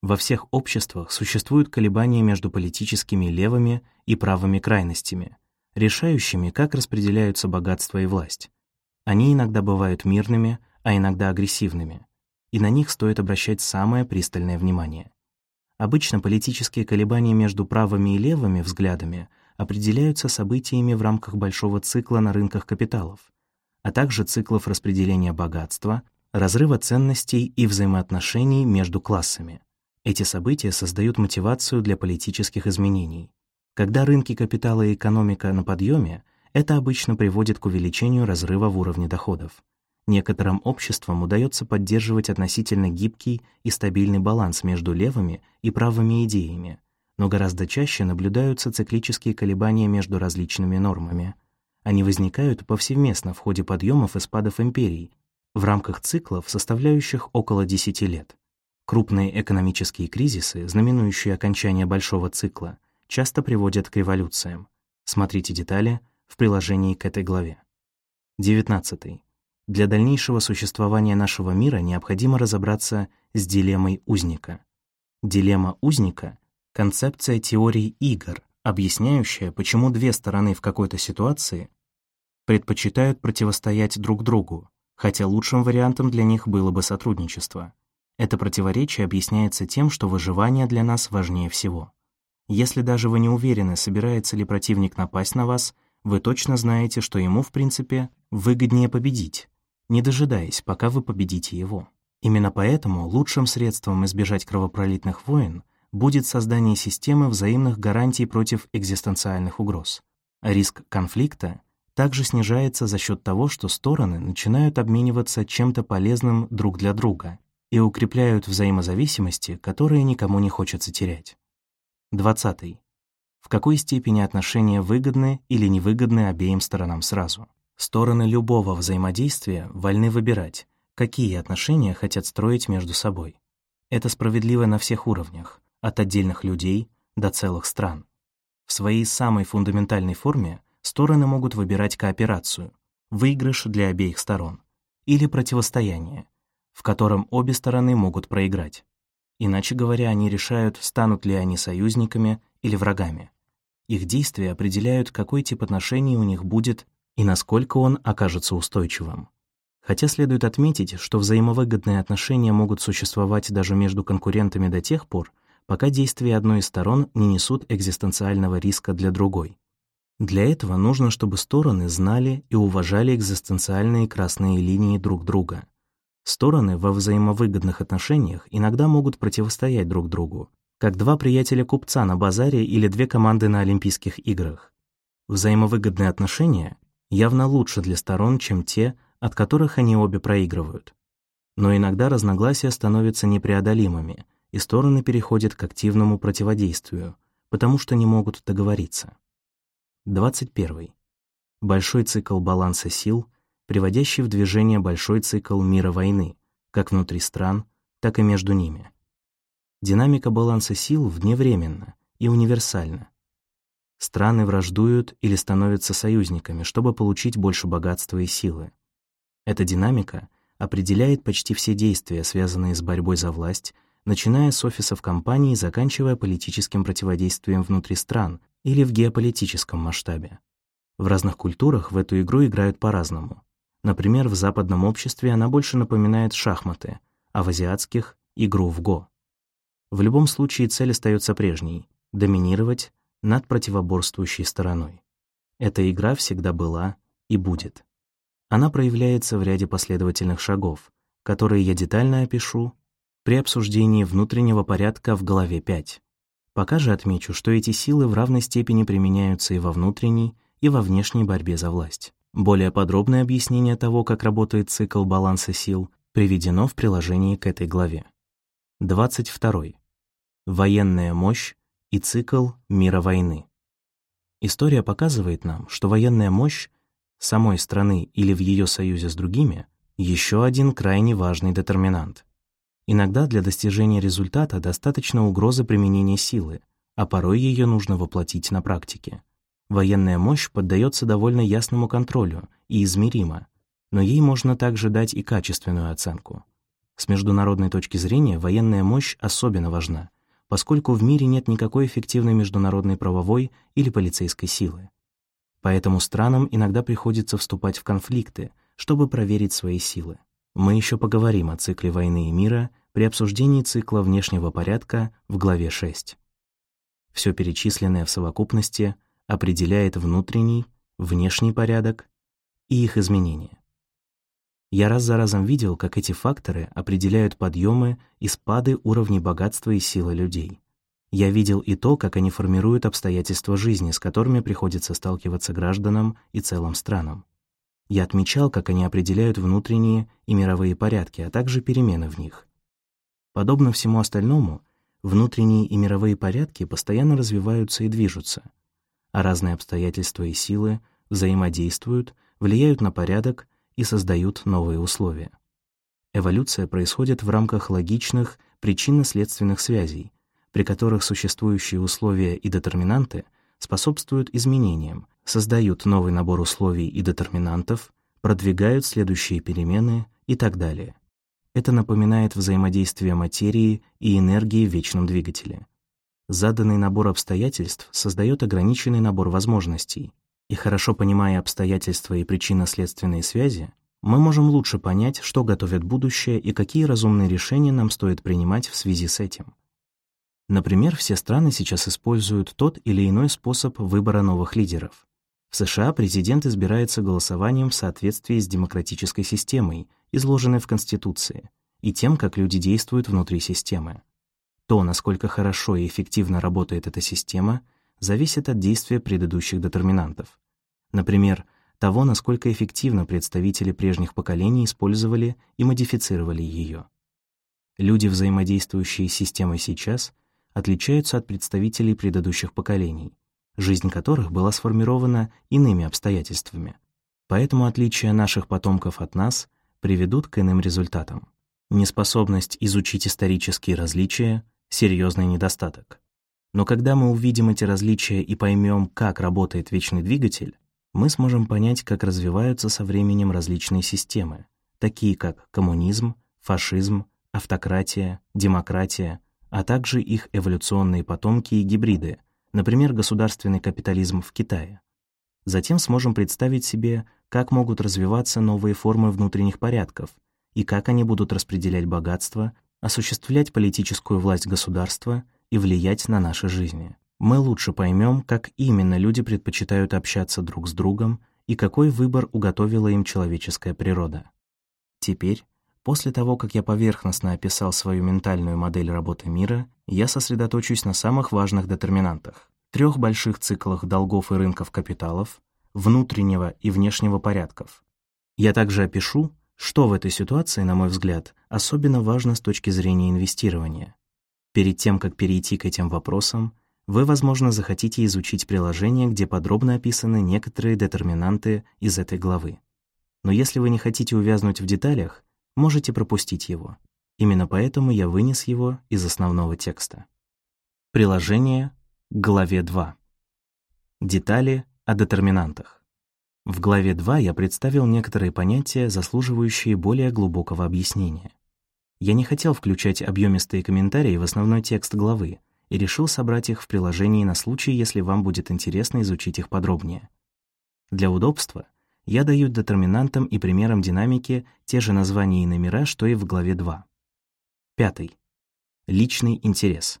Во всех обществах существуют колебания между политическими левыми и правыми крайностями, решающими, как распределяются богатство и власть. Они иногда бывают мирными, а иногда агрессивными. и на них стоит обращать самое пристальное внимание. Обычно политические колебания между правыми и левыми взглядами определяются событиями в рамках большого цикла на рынках капиталов, а также циклов распределения богатства, разрыва ценностей и взаимоотношений между классами. Эти события создают мотивацию для политических изменений. Когда рынки капитала и экономика на подъеме, это обычно приводит к увеличению разрыва в уровне доходов. Некоторым обществам удается поддерживать относительно гибкий и стабильный баланс между левыми и правыми идеями, но гораздо чаще наблюдаются циклические колебания между различными нормами. Они возникают повсеместно в ходе подъемов и спадов империй, в рамках циклов, составляющих около 10 лет. Крупные экономические кризисы, знаменующие окончание большого цикла, часто приводят к революциям. Смотрите детали в приложении к этой главе. 19. Для дальнейшего существования нашего мира необходимо разобраться с дилеммой узника. Дилемма узника — концепция теории игр, объясняющая, почему две стороны в какой-то ситуации предпочитают противостоять друг другу, хотя лучшим вариантом для них было бы сотрудничество. Это противоречие объясняется тем, что выживание для нас важнее всего. Если даже вы не уверены, собирается ли противник напасть на вас, вы точно знаете, что ему, в принципе, выгоднее победить, не дожидаясь, пока вы победите его. Именно поэтому лучшим средством избежать кровопролитных войн будет создание системы взаимных гарантий против экзистенциальных угроз. Риск конфликта также снижается за счет того, что стороны начинают обмениваться чем-то полезным друг для друга и укрепляют взаимозависимости, которые никому не хочется терять. 20. В какой степени отношения выгодны или невыгодны обеим сторонам сразу? Стороны любого взаимодействия вольны выбирать, какие отношения хотят строить между собой. Это справедливо на всех уровнях, от отдельных людей до целых стран. В своей самой фундаментальной форме стороны могут выбирать кооперацию, выигрыш для обеих сторон, или противостояние, в котором обе стороны могут проиграть. Иначе говоря, они решают, станут ли они союзниками или врагами. Их действия определяют, какой тип отношений у них будет и насколько он окажется устойчивым. Хотя следует отметить, что взаимовыгодные отношения могут существовать даже между конкурентами до тех пор, пока действия одной из сторон не несут экзистенциального риска для другой. Для этого нужно, чтобы стороны знали и уважали экзистенциальные красные линии друг друга, Стороны во взаимовыгодных отношениях иногда могут противостоять друг другу, как два приятеля-купца на базаре или две команды на Олимпийских играх. Взаимовыгодные отношения явно лучше для сторон, чем те, от которых они обе проигрывают. Но иногда разногласия становятся непреодолимыми, и стороны переходят к активному противодействию, потому что не могут договориться. 21. Большой цикл баланса сил приводящий в движение большой цикл мира войны, как внутри стран, так и между ними. Динамика баланса сил вневременна и универсальна. Страны враждуют или становятся союзниками, чтобы получить больше богатства и силы. Эта динамика определяет почти все действия, связанные с борьбой за власть, начиная с офисов компаний и заканчивая политическим противодействием внутри стран или в геополитическом масштабе. В разных культурах в эту игру играют по-разному. Например, в западном обществе она больше напоминает шахматы, а в азиатских — игру в го. В любом случае цель остается прежней — доминировать над противоборствующей стороной. Эта игра всегда была и будет. Она проявляется в ряде последовательных шагов, которые я детально опишу при обсуждении внутреннего порядка в главе 5. Пока же отмечу, что эти силы в равной степени применяются и во внутренней, и во внешней борьбе за власть. Более подробное объяснение того, как работает цикл баланса сил, приведено в приложении к этой главе. 22. Военная мощь и цикл мира войны. История показывает нам, что военная мощь самой страны или в ее союзе с другими еще один крайне важный детерминант. Иногда для достижения результата достаточно угрозы применения силы, а порой ее нужно воплотить на практике. Военная мощь поддается довольно ясному контролю и измерима, но ей можно также дать и качественную оценку. С международной точки зрения военная мощь особенно важна, поскольку в мире нет никакой эффективной международной правовой или полицейской силы. Поэтому странам иногда приходится вступать в конфликты, чтобы проверить свои силы. Мы еще поговорим о цикле войны и мира при обсуждении цикла внешнего порядка в главе 6. Все перечисленное в совокупности определяет внутренний, внешний порядок и их изменения. Я раз за разом видел, как эти факторы определяют подъемы и спады уровней богатства и силы людей. Я видел и то, как они формируют обстоятельства жизни, с которыми приходится сталкиваться гражданам и целым странам. Я отмечал, как они определяют внутренние и мировые порядки, а также перемены в них. Подобно всему остальному, внутренние и мировые порядки постоянно развиваются и движутся, а разные обстоятельства и силы взаимодействуют, влияют на порядок и создают новые условия. Эволюция происходит в рамках логичных причинно-следственных связей, при которых существующие условия и детерминанты способствуют изменениям, создают новый набор условий и детерминантов, продвигают следующие перемены и так далее. Это напоминает взаимодействие материи и энергии в вечном двигателе. Заданный набор обстоятельств создает ограниченный набор возможностей, и хорошо понимая обстоятельства и причинно-следственные связи, мы можем лучше понять, что готовит будущее и какие разумные решения нам стоит принимать в связи с этим. Например, все страны сейчас используют тот или иной способ выбора новых лидеров. В США президент избирается голосованием в соответствии с демократической системой, изложенной в Конституции, и тем, как люди действуют внутри системы. То, насколько хорошо и эффективно работает эта система, зависит от действия предыдущих детерминантов. Например, того, насколько эффективно представители прежних поколений использовали и модифицировали ее. Люди, взаимодействующие с системой сейчас — отличаются от представителей предыдущих поколений, жизнь которых была сформирована иными обстоятельствами. Поэтому отличия наших потомков от нас приведут к иным результатам. Неспособность изучить исторические различия — серьезный недостаток. Но когда мы увидим эти различия и поймем, как работает вечный двигатель, мы сможем понять, как развиваются со временем различные системы, такие как коммунизм, фашизм, автократия, демократия, а также их эволюционные потомки и гибриды, например, государственный капитализм в Китае. Затем сможем представить себе, как могут развиваться новые формы внутренних порядков и как они будут распределять богатство, осуществлять политическую власть государства и влиять на наши жизни. Мы лучше поймем, как именно люди предпочитают общаться друг с другом и какой выбор уготовила им человеческая природа. Теперь После того, как я поверхностно описал свою ментальную модель работы мира, я сосредоточусь на самых важных детерминантах, трех больших циклах долгов и рынков капиталов, внутреннего и внешнего порядков. Я также опишу, что в этой ситуации, на мой взгляд, особенно важно с точки зрения инвестирования. Перед тем, как перейти к этим вопросам, вы, возможно, захотите изучить приложение, где подробно описаны некоторые детерминанты из этой главы. Но если вы не хотите увязнуть в деталях, можете пропустить его. Именно поэтому я вынес его из основного текста. Приложение к главе 2. Детали о детерминантах. В главе 2 я представил некоторые понятия, заслуживающие более глубокого объяснения. Я не хотел включать объемистые комментарии в основной текст главы и решил собрать их в приложении на случай, если вам будет интересно изучить их подробнее. Для удобства я даю детерминантам и примерам динамики те же названия и номера, что и в главе 2. Пятый. Личный интерес.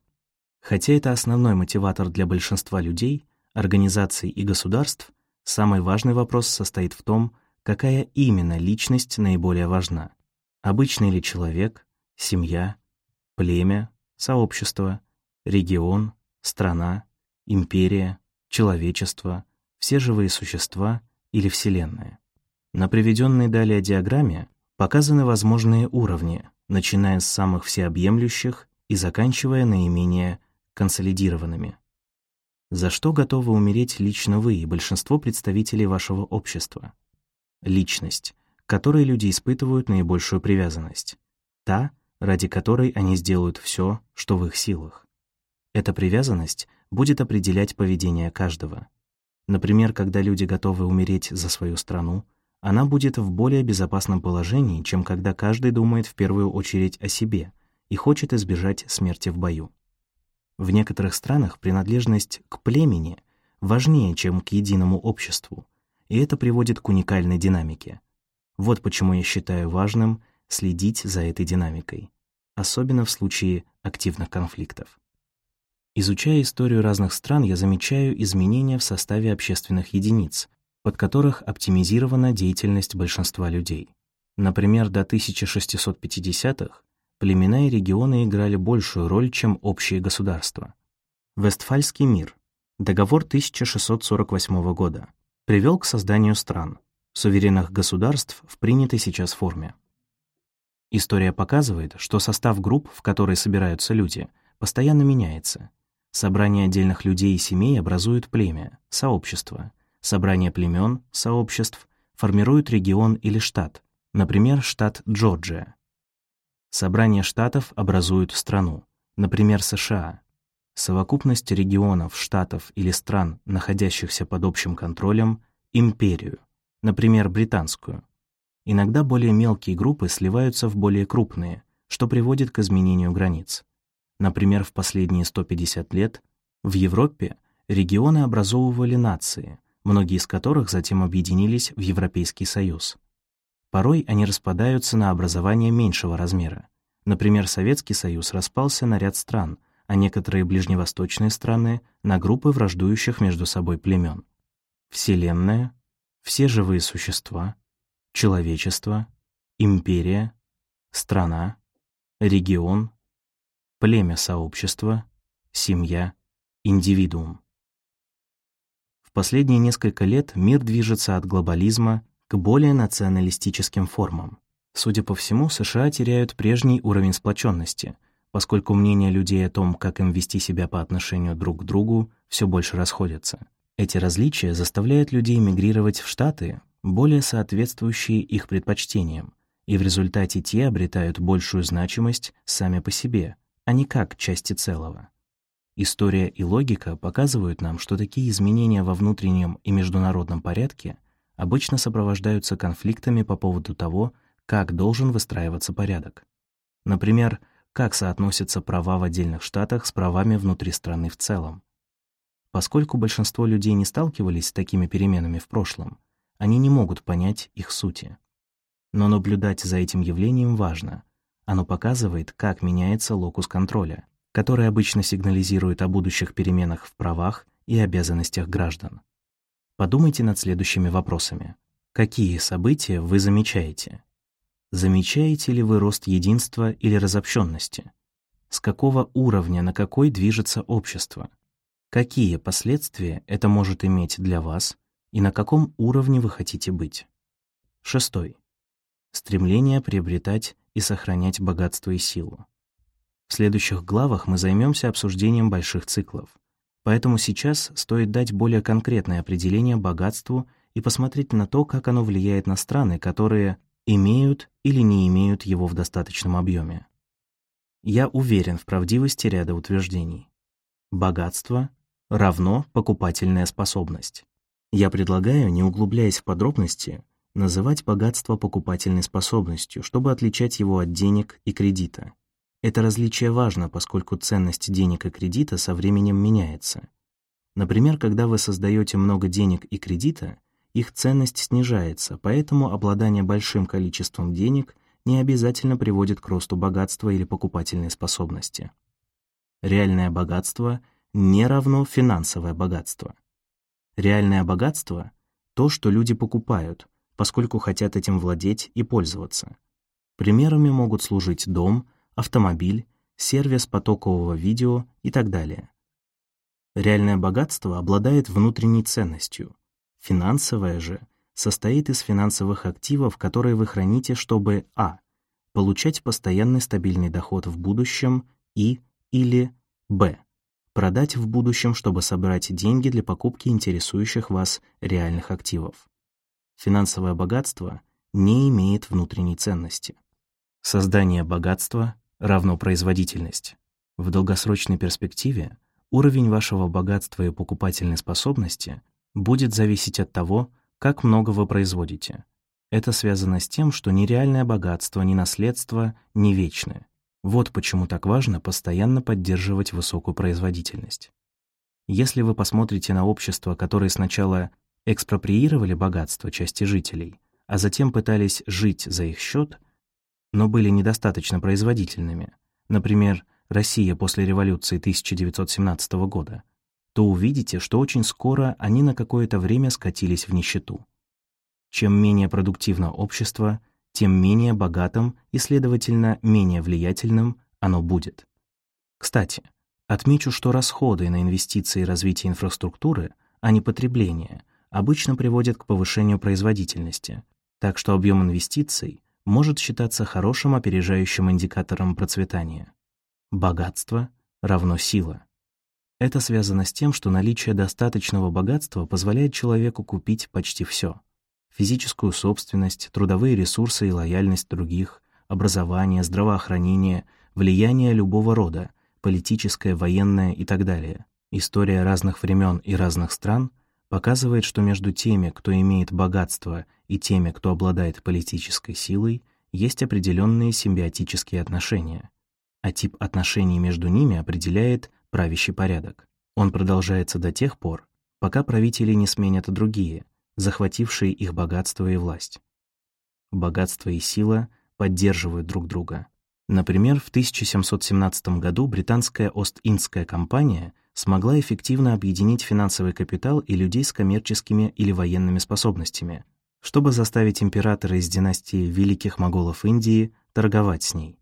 Хотя это основной мотиватор для большинства людей, организаций и государств, самый важный вопрос состоит в том, какая именно личность наиболее важна. Обычный ли человек, семья, племя, сообщество, регион, страна, империя, человечество, все живые существа или Вселенная. На приведенной далее диаграмме показаны возможные уровни, начиная с самых всеобъемлющих и заканчивая наименее консолидированными. За что готовы умереть лично вы и большинство представителей вашего общества? Личность, к которой люди испытывают наибольшую привязанность. Та, ради которой они сделают все, что в их силах. Эта привязанность будет определять поведение каждого. Например, когда люди готовы умереть за свою страну, она будет в более безопасном положении, чем когда каждый думает в первую очередь о себе и хочет избежать смерти в бою. В некоторых странах принадлежность к племени важнее, чем к единому обществу, и это приводит к уникальной динамике. Вот почему я считаю важным следить за этой динамикой, особенно в случае активных конфликтов. Изучая историю разных стран, я замечаю изменения в составе общественных единиц, под которых оптимизирована деятельность большинства людей. Например, до 1650-х племена и регионы играли большую роль, чем общие государства. Вестфальский мир, договор 1648 года, привел к созданию стран, суверенных государств в принятой сейчас форме. История показывает, что состав групп, в которые собираются люди, постоянно меняется. Собрание отдельных людей и семей образуют племя, сообщество. Собрание племен, сообществ формируют регион или штат, например, штат Джорджия. Собрание штатов образуют страну, например, США. Совокупность регионов, штатов или стран, находящихся под общим контролем, империю, например, британскую. Иногда более мелкие группы сливаются в более крупные, что приводит к изменению границ. Например, в последние 150 лет в Европе регионы образовывали нации, многие из которых затем объединились в Европейский Союз. Порой они распадаются на образование меньшего размера. Например, Советский Союз распался на ряд стран, а некоторые ближневосточные страны — на группы враждующих между собой племен. Вселенная, все живые существа, человечество, империя, страна, регион, племя сообщества, семья, индивидуум. В последние несколько лет мир движется от глобализма к более националистическим формам. Судя по всему, США теряют прежний уровень сплоченности, поскольку мнения людей о том, как им вести себя по отношению друг к другу, все больше расходятся. Эти различия заставляют людей мигрировать в Штаты, более соответствующие их предпочтениям, и в результате те обретают большую значимость сами по себе, а не как части целого. История и логика показывают нам, что такие изменения во внутреннем и международном порядке обычно сопровождаются конфликтами по поводу того, как должен выстраиваться порядок. Например, как соотносятся права в отдельных штатах с правами внутри страны в целом. Поскольку большинство людей не сталкивались с такими переменами в прошлом, они не могут понять их сути. Но наблюдать за этим явлением важно. Оно показывает, как меняется локус контроля, который обычно сигнализирует о будущих переменах в правах и обязанностях граждан. Подумайте над следующими вопросами. Какие события вы замечаете? Замечаете ли вы рост единства или разобщенности? С какого уровня на какой движется общество? Какие последствия это может иметь для вас и на каком уровне вы хотите быть? Шестой. Стремление приобретать и сохранять богатство и силу. В следующих главах мы займемся обсуждением больших циклов. Поэтому сейчас стоит дать более конкретное определение богатству и посмотреть на то, как оно влияет на страны, которые имеют или не имеют его в достаточном объеме. Я уверен в правдивости ряда утверждений. Богатство равно покупательная способность. Я предлагаю, не углубляясь в подробности, называть богатство покупательной способностью, чтобы отличать его от денег и кредита. Это различие важно, поскольку ценность денег и кредита со временем меняется. Например, когда вы создаете много денег и кредита, их ценность снижается, поэтому обладание большим количеством денег не обязательно приводит к росту богатства или покупательной способности. Реальное богатство — не равно финансовое богатство. Реальное богатство — то, что люди покупают, поскольку хотят этим владеть и пользоваться. Примерами могут служить дом, автомобиль, сервис потокового видео и так далее. Реальное богатство обладает внутренней ценностью. Финансовое же состоит из финансовых активов, которые вы храните, чтобы а. получать постоянный стабильный доход в будущем и или б продать в будущем, чтобы собрать деньги для покупки интересующих вас реальных активов. Финансовое богатство не имеет внутренней ценности. Создание богатства равно производительность. В долгосрочной перспективе уровень вашего богатства и покупательной способности будет зависеть от того, как много вы производите. Это связано с тем, что ни реальное богатство, ни наследство не вечны. Вот почему так важно постоянно поддерживать высокую производительность. Если вы посмотрите на общества, которые сначала экспроприировали богатство части жителей, а затем пытались жить за их счет, но были недостаточно производительными, например, Россия после революции 1917 года, то увидите, что очень скоро они на какое-то время скатились в нищету. Чем менее продуктивно общество, тем менее богатым и, следовательно, менее влиятельным оно будет. Кстати, отмечу, что расходы на инвестиции и развитие инфраструктуры, а не потребление, обычно приводят к повышению производительности, так что объем инвестиций может считаться хорошим опережающим индикатором процветания. Богатство равно сила. Это связано с тем, что наличие достаточного богатства позволяет человеку купить почти все физическую собственность, трудовые ресурсы и лояльность других, образование, здравоохранение, влияние любого рода, политическое, военное и так далее. История разных времен и разных стран показывает, что между теми, кто имеет богатство, и теми, кто обладает политической силой, есть определенные симбиотические отношения. А тип отношений между ними определяет правящий порядок. Он продолжается до тех пор, пока правители не сменят другие – захватившие их богатство и власть. Богатство и сила поддерживают друг друга. Например, в 1717 году британская Ост-Индская компания смогла эффективно объединить финансовый капитал и людей с коммерческими или военными способностями, чтобы заставить императора из династии великих моголов Индии торговать с ней.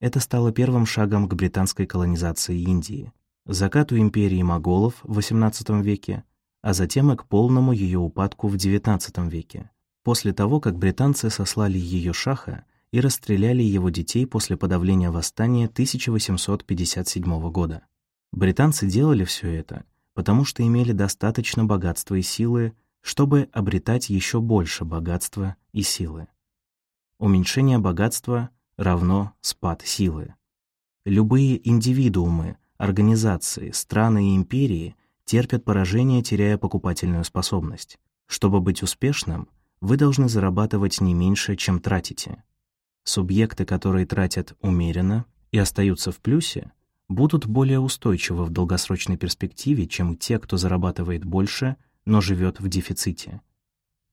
Это стало первым шагом к британской колонизации Индии, закату империи моголов в XVIII веке а затем и к полному ее упадку в XIX веке, после того, как британцы сослали ее шаха и расстреляли его детей после подавления восстания 1857 года. Британцы делали все это, потому что имели достаточно богатства и силы, чтобы обретать еще больше богатства и силы. Уменьшение богатства равно спад силы. Любые индивидуумы, организации, страны и империи терпят поражение, теряя покупательную способность. Чтобы быть успешным, вы должны зарабатывать не меньше, чем тратите. Субъекты, которые тратят умеренно и остаются в плюсе, будут более устойчивы в долгосрочной перспективе, чем те, кто зарабатывает больше, но живет в дефиците.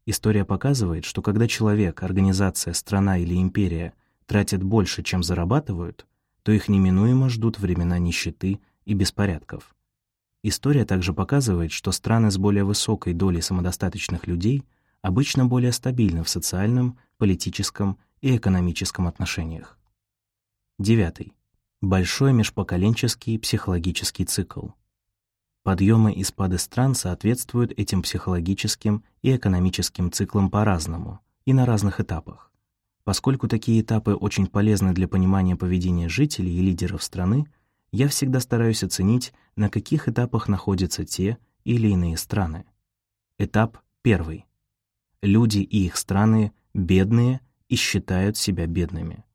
История показывает, что когда человек, организация, страна или империя тратят больше, чем зарабатывают, то их неминуемо ждут времена нищеты и беспорядков. История также показывает, что страны с более высокой долей самодостаточных людей обычно более стабильны в социальном, политическом и экономическом отношениях. Девятый. Большой межпоколенческий психологический цикл. Подъемы и спады стран соответствуют этим психологическим и экономическим циклам по-разному и на разных этапах. Поскольку такие этапы очень полезны для понимания поведения жителей и лидеров страны, я всегда стараюсь оценить, на каких этапах находятся те или иные страны. Этап первый. Люди и их страны бедные и считают себя бедными.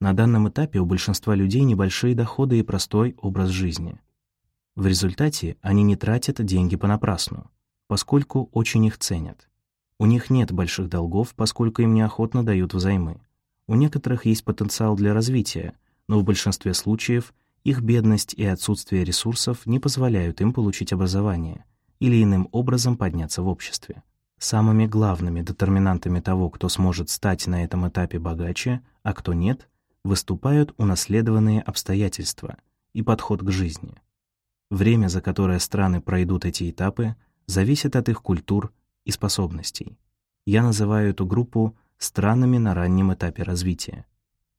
На данном этапе у большинства людей небольшие доходы и простой образ жизни. В результате они не тратят деньги понапрасну, поскольку очень их ценят. У них нет больших долгов, поскольку им неохотно дают взаймы. У некоторых есть потенциал для развития, но в большинстве случаев – их бедность и отсутствие ресурсов не позволяют им получить образование или иным образом подняться в обществе. Самыми главными детерминантами того, кто сможет стать на этом этапе богаче, а кто нет, выступают унаследованные обстоятельства и подход к жизни. Время, за которое страны пройдут эти этапы, зависит от их культур и способностей. Я называю эту группу странами на раннем этапе развития.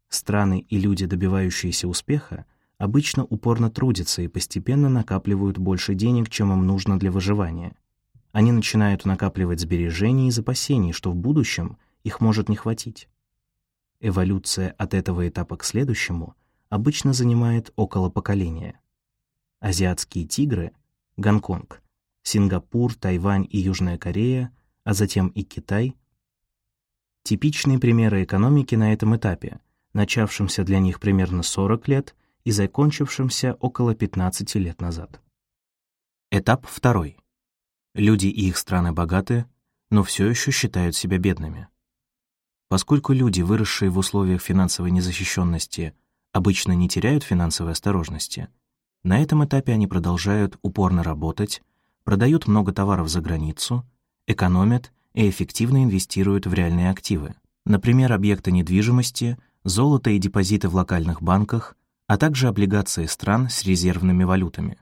Страны и люди, добивающиеся успеха, обычно упорно трудятся и постепенно накапливают больше денег, чем им нужно для выживания. Они начинают накапливать сбережения и запасений, что в будущем их может не хватить. Эволюция от этого этапа к следующему обычно занимает около поколения. Азиатские тигры, Гонконг, Сингапур, Тайвань и Южная Корея, а затем и Китай — типичные примеры экономики на этом этапе, начавшемся для них примерно 40 лет — и закончившимся около 15 лет назад. Этап второй. Люди и их страны богаты, но все еще считают себя бедными. Поскольку люди, выросшие в условиях финансовой незащищенности, обычно не теряют финансовой осторожности, на этом этапе они продолжают упорно работать, продают много товаров за границу, экономят и эффективно инвестируют в реальные активы, например, объекты недвижимости, золото и депозиты в локальных банках, а также облигации стран с резервными валютами.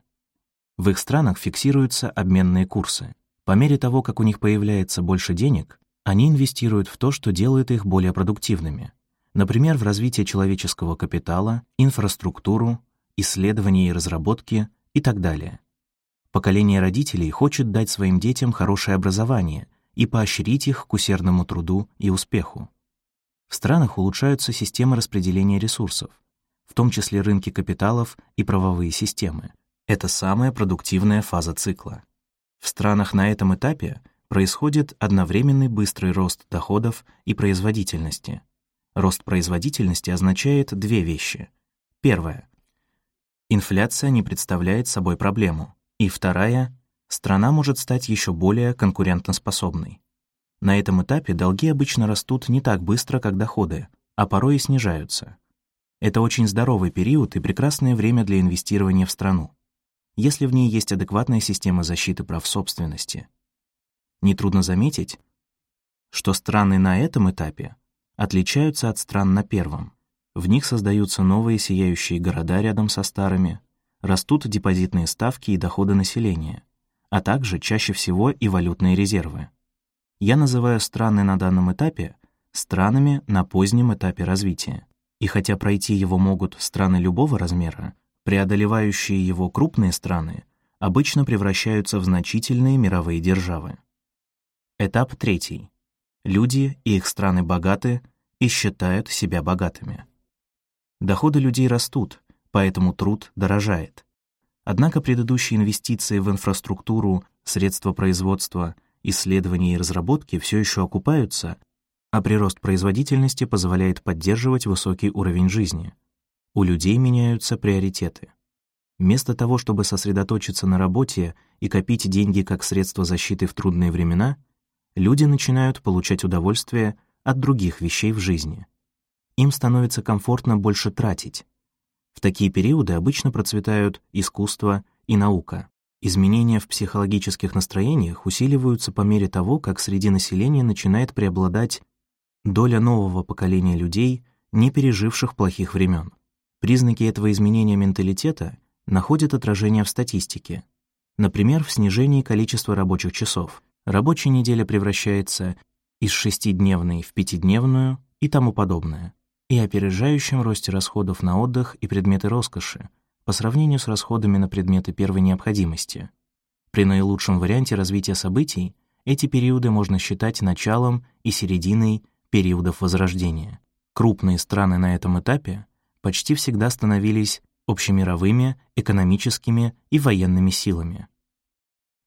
В их странах фиксируются обменные курсы. По мере того, как у них появляется больше денег, они инвестируют в то, что делает их более продуктивными. Например, в развитие человеческого капитала, инфраструктуру, исследования и разработки и так далее. Поколение родителей хочет дать своим детям хорошее образование и поощрить их к усердному труду и успеху. В странах улучшаются системы распределения ресурсов, в том числе рынки капиталов и правовые системы. Это самая продуктивная фаза цикла. В странах на этом этапе происходит одновременный быстрый рост доходов и производительности. Рост производительности означает две вещи. Первое. Инфляция не представляет собой проблему. И вторая. Страна может стать еще более конкурентоспособной. На этом этапе долги обычно растут не так быстро, как доходы, а порой и снижаются. Это очень здоровый период и прекрасное время для инвестирования в страну, если в ней есть адекватная система защиты прав собственности. Нетрудно заметить, что страны на этом этапе отличаются от стран на первом. В них создаются новые сияющие города рядом со старыми, растут депозитные ставки и доходы населения, а также чаще всего и валютные резервы. Я называю страны на данном этапе странами на позднем этапе развития. И хотя пройти его могут страны любого размера, преодолевающие его крупные страны обычно превращаются в значительные мировые державы. Этап третий. Люди и их страны богаты и считают себя богатыми. Доходы людей растут, поэтому труд дорожает. Однако предыдущие инвестиции в инфраструктуру, средства производства исследования и разработки все еще окупаются, а прирост производительности позволяет поддерживать высокий уровень жизни. У людей меняются приоритеты. Вместо того, чтобы сосредоточиться на работе и копить деньги как средство защиты в трудные времена, люди начинают получать удовольствие от других вещей в жизни. Им становится комфортно больше тратить. В такие периоды обычно процветают искусство и наука. Изменения в психологических настроениях усиливаются по мере того, как среди населения начинает преобладать доля нового поколения людей, не переживших плохих времен. Признаки этого изменения менталитета находят отражение в статистике. Например, в снижении количества рабочих часов. Рабочая неделя превращается из шестидневной в пятидневную и тому подобное. И опережающем росте расходов на отдых и предметы роскоши, по сравнению с расходами на предметы первой необходимости. При наилучшем варианте развития событий эти периоды можно считать началом и серединой периодов Возрождения. Крупные страны на этом этапе почти всегда становились общемировыми экономическими и военными силами.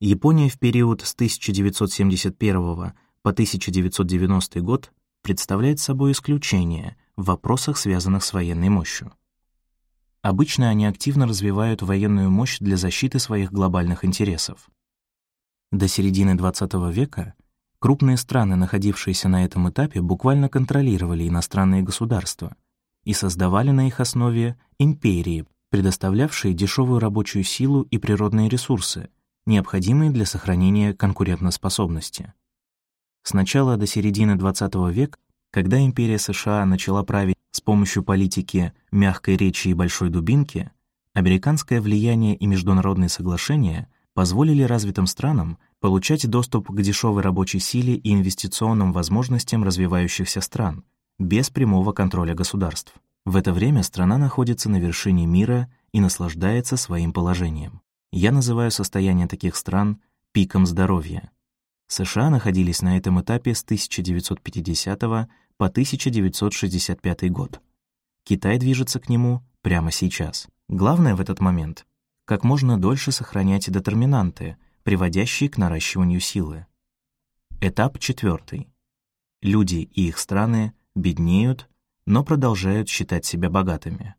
Япония в период с 1971 по 1990 год представляет собой исключение в вопросах, связанных с военной мощью. Обычно они активно развивают военную мощь для защиты своих глобальных интересов. До середины XX века крупные страны, находившиеся на этом этапе, буквально контролировали иностранные государства и создавали на их основе империи, предоставлявшие дешевую рабочую силу и природные ресурсы, необходимые для сохранения конкурентоспособности. С начала до середины XX века, когда империя США начала править с помощью политики мягкой речи и большой дубинки американское влияние и международные соглашения позволили развитым странам получать доступ к дешевой рабочей силе и инвестиционным возможностям развивающихся стран без прямого контроля государств. В это время страна находится на вершине мира и наслаждается своим положением. Я называю состояние таких стран пиком здоровья. США находились на этом этапе с 1950 по 1965 год. Китай движется к нему прямо сейчас. Главное в этот момент — как можно дольше сохранять детерминанты, приводящие к наращиванию силы. Этап четвертый. Люди и их страны беднеют, но продолжают считать себя богатыми.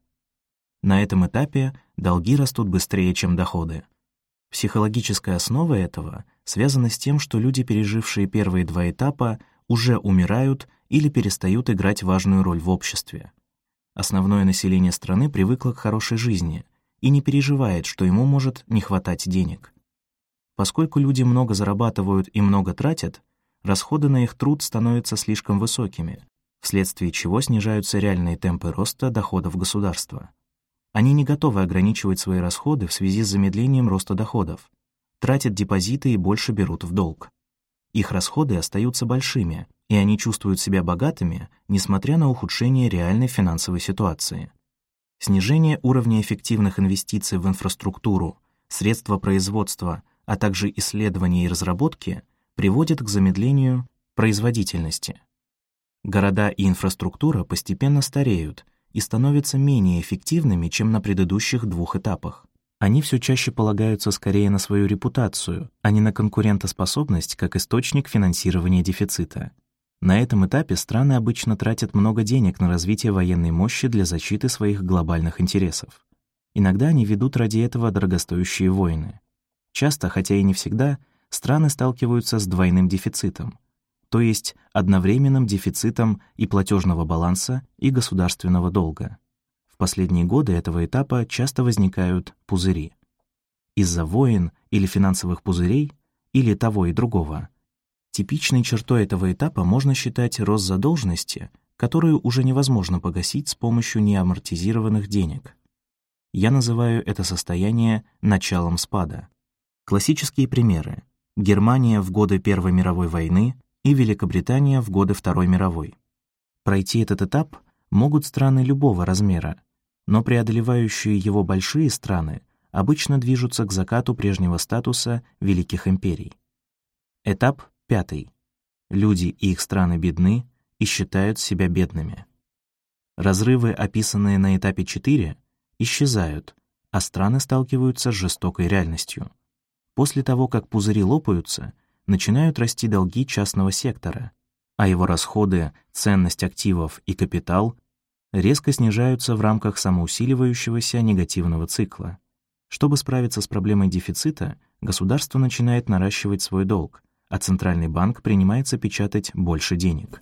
На этом этапе долги растут быстрее, чем доходы. Психологическая основа этого связана с тем, что люди, пережившие первые два этапа, уже умирают или перестают играть важную роль в обществе. Основное население страны привыкло к хорошей жизни и не переживает, что ему может не хватать денег. Поскольку люди много зарабатывают и много тратят, расходы на их труд становятся слишком высокими, вследствие чего снижаются реальные темпы роста доходов государства. Они не готовы ограничивать свои расходы в связи с замедлением роста доходов, тратят депозиты и больше берут в долг. Их расходы остаются большими, и они чувствуют себя богатыми, несмотря на ухудшение реальной финансовой ситуации. Снижение уровня эффективных инвестиций в инфраструктуру, средства производства, а также исследования и разработки приводит к замедлению производительности. Города и инфраструктура постепенно стареют и становятся менее эффективными, чем на предыдущих двух этапах. Они все чаще полагаются скорее на свою репутацию, а не на конкурентоспособность как источник финансирования дефицита. На этом этапе страны обычно тратят много денег на развитие военной мощи для защиты своих глобальных интересов. Иногда они ведут ради этого дорогостоящие войны. Часто, хотя и не всегда, страны сталкиваются с двойным дефицитом, то есть одновременным дефицитом и платежного баланса, и государственного долга последние годы этого этапа часто возникают пузыри. Из-за войн или финансовых пузырей, или того и другого. Типичной чертой этого этапа можно считать рост задолженности, которую уже невозможно погасить с помощью неамортизированных денег. Я называю это состояние началом спада. Классические примеры. Германия в годы Первой мировой войны и Великобритания в годы Второй мировой. Пройти этот этап могут страны любого размера, но преодолевающие его большие страны обычно движутся к закату прежнего статуса великих империй. Этап пятый. Люди и их страны бедны и считают себя бедными. Разрывы, описанные на этапе 4, исчезают, а страны сталкиваются с жестокой реальностью. После того, как пузыри лопаются, начинают расти долги частного сектора, а его расходы, ценность активов и капитал резко снижаются в рамках самоусиливающегося негативного цикла. Чтобы справиться с проблемой дефицита, государство начинает наращивать свой долг, а Центральный банк принимается печатать больше денег.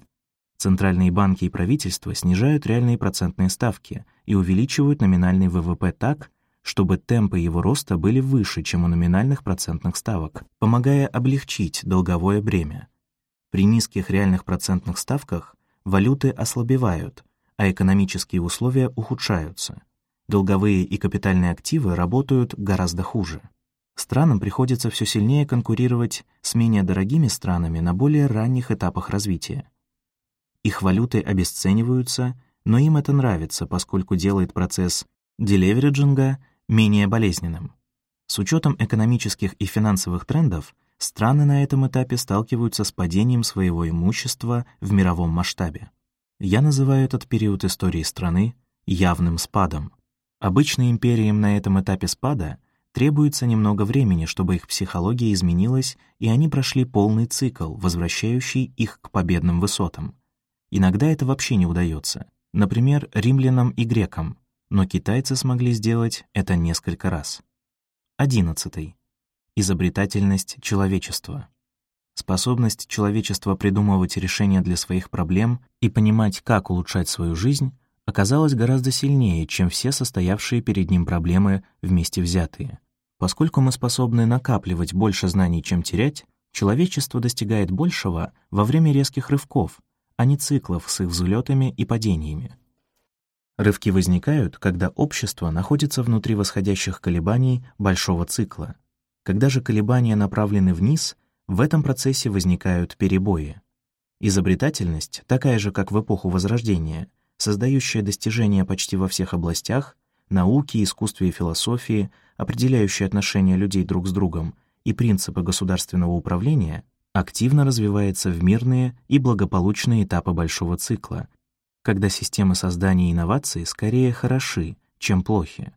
Центральные банки и правительства снижают реальные процентные ставки и увеличивают номинальный ВВП так, чтобы темпы его роста были выше, чем у номинальных процентных ставок, помогая облегчить долговое бремя. При низких реальных процентных ставках валюты ослабевают, а экономические условия ухудшаются. Долговые и капитальные активы работают гораздо хуже. Странам приходится все сильнее конкурировать с менее дорогими странами на более ранних этапах развития. Их валюты обесцениваются, но им это нравится, поскольку делает процесс делевериджинга менее болезненным. С учетом экономических и финансовых трендов, страны на этом этапе сталкиваются с падением своего имущества в мировом масштабе. Я называю этот период истории страны явным спадом. Обычно империям на этом этапе спада требуется немного времени, чтобы их психология изменилась, и они прошли полный цикл, возвращающий их к победным высотам. Иногда это вообще не удается, например, римлянам и грекам, но китайцы смогли сделать это несколько раз. Одиннадцатый. Изобретательность человечества. Способность человечества придумывать решения для своих проблем и понимать, как улучшать свою жизнь, оказалась гораздо сильнее, чем все состоявшие перед ним проблемы вместе взятые. Поскольку мы способны накапливать больше знаний, чем терять, человечество достигает большего во время резких рывков, а не циклов с их взлетами и падениями. Рывки возникают, когда общество находится внутри восходящих колебаний большого цикла. Когда же колебания направлены вниз — в этом процессе возникают перебои. Изобретательность, такая же, как в эпоху Возрождения, создающая достижения почти во всех областях, науки, искусстве и философии, определяющие отношения людей друг с другом и принципы государственного управления, активно развивается в мирные и благополучные этапы большого цикла, когда системы создания инноваций скорее хороши, чем плохи.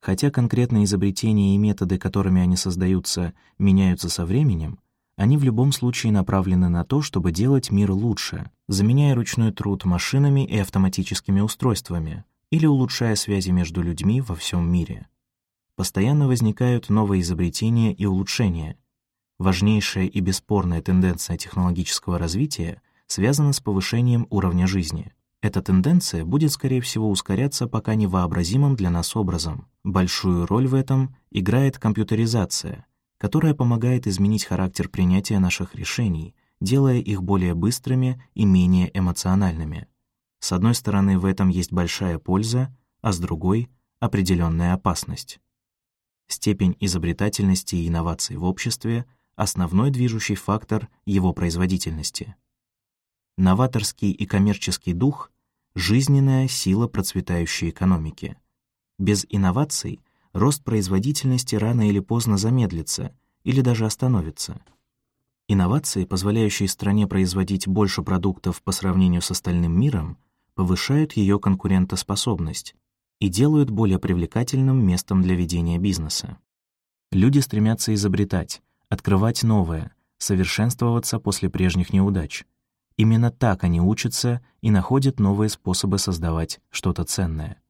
Хотя конкретные изобретения и методы, которыми они создаются, меняются со временем, они в любом случае направлены на то, чтобы делать мир лучше, заменяя ручной труд машинами и автоматическими устройствами или улучшая связи между людьми во всем мире. Постоянно возникают новые изобретения и улучшения. Важнейшая и бесспорная тенденция технологического развития связана с повышением уровня жизни. Эта тенденция будет, скорее всего, ускоряться пока невообразимым для нас образом. Большую роль в этом играет компьютеризация — которая помогает изменить характер принятия наших решений делая их более быстрыми и менее эмоциональными. С одной стороны, в этом есть большая польза, а с другой — определенная опасность. Степень изобретательности и инноваций в обществе — основной движущий фактор его производительности. Новаторский и коммерческий дух — жизненная сила процветающей экономики. Без инноваций рост производительности рано или поздно замедлится или даже остановится. Инновации, позволяющие стране производить больше продуктов по сравнению с остальным миром, повышают ее конкурентоспособность и делают более привлекательным местом для ведения бизнеса. Люди стремятся изобретать, открывать новое, совершенствоваться после прежних неудач. Именно так они учатся и находят новые способы создавать что-то ценное.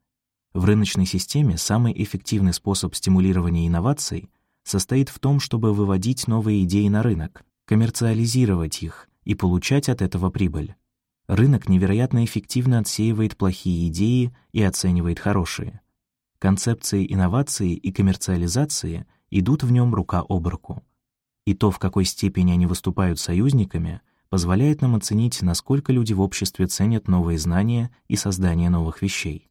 В рыночной системе самый эффективный способ стимулирования инноваций состоит в том, чтобы выводить новые идеи на рынок, коммерциализировать их и получать от этого прибыль. Рынок невероятно эффективно отсеивает плохие идеи и оценивает хорошие. Концепции инновации и коммерциализации идут в нем рука об руку. И то, в какой степени они выступают союзниками, позволяет нам оценить, насколько люди в обществе ценят новые знания и создание новых вещей.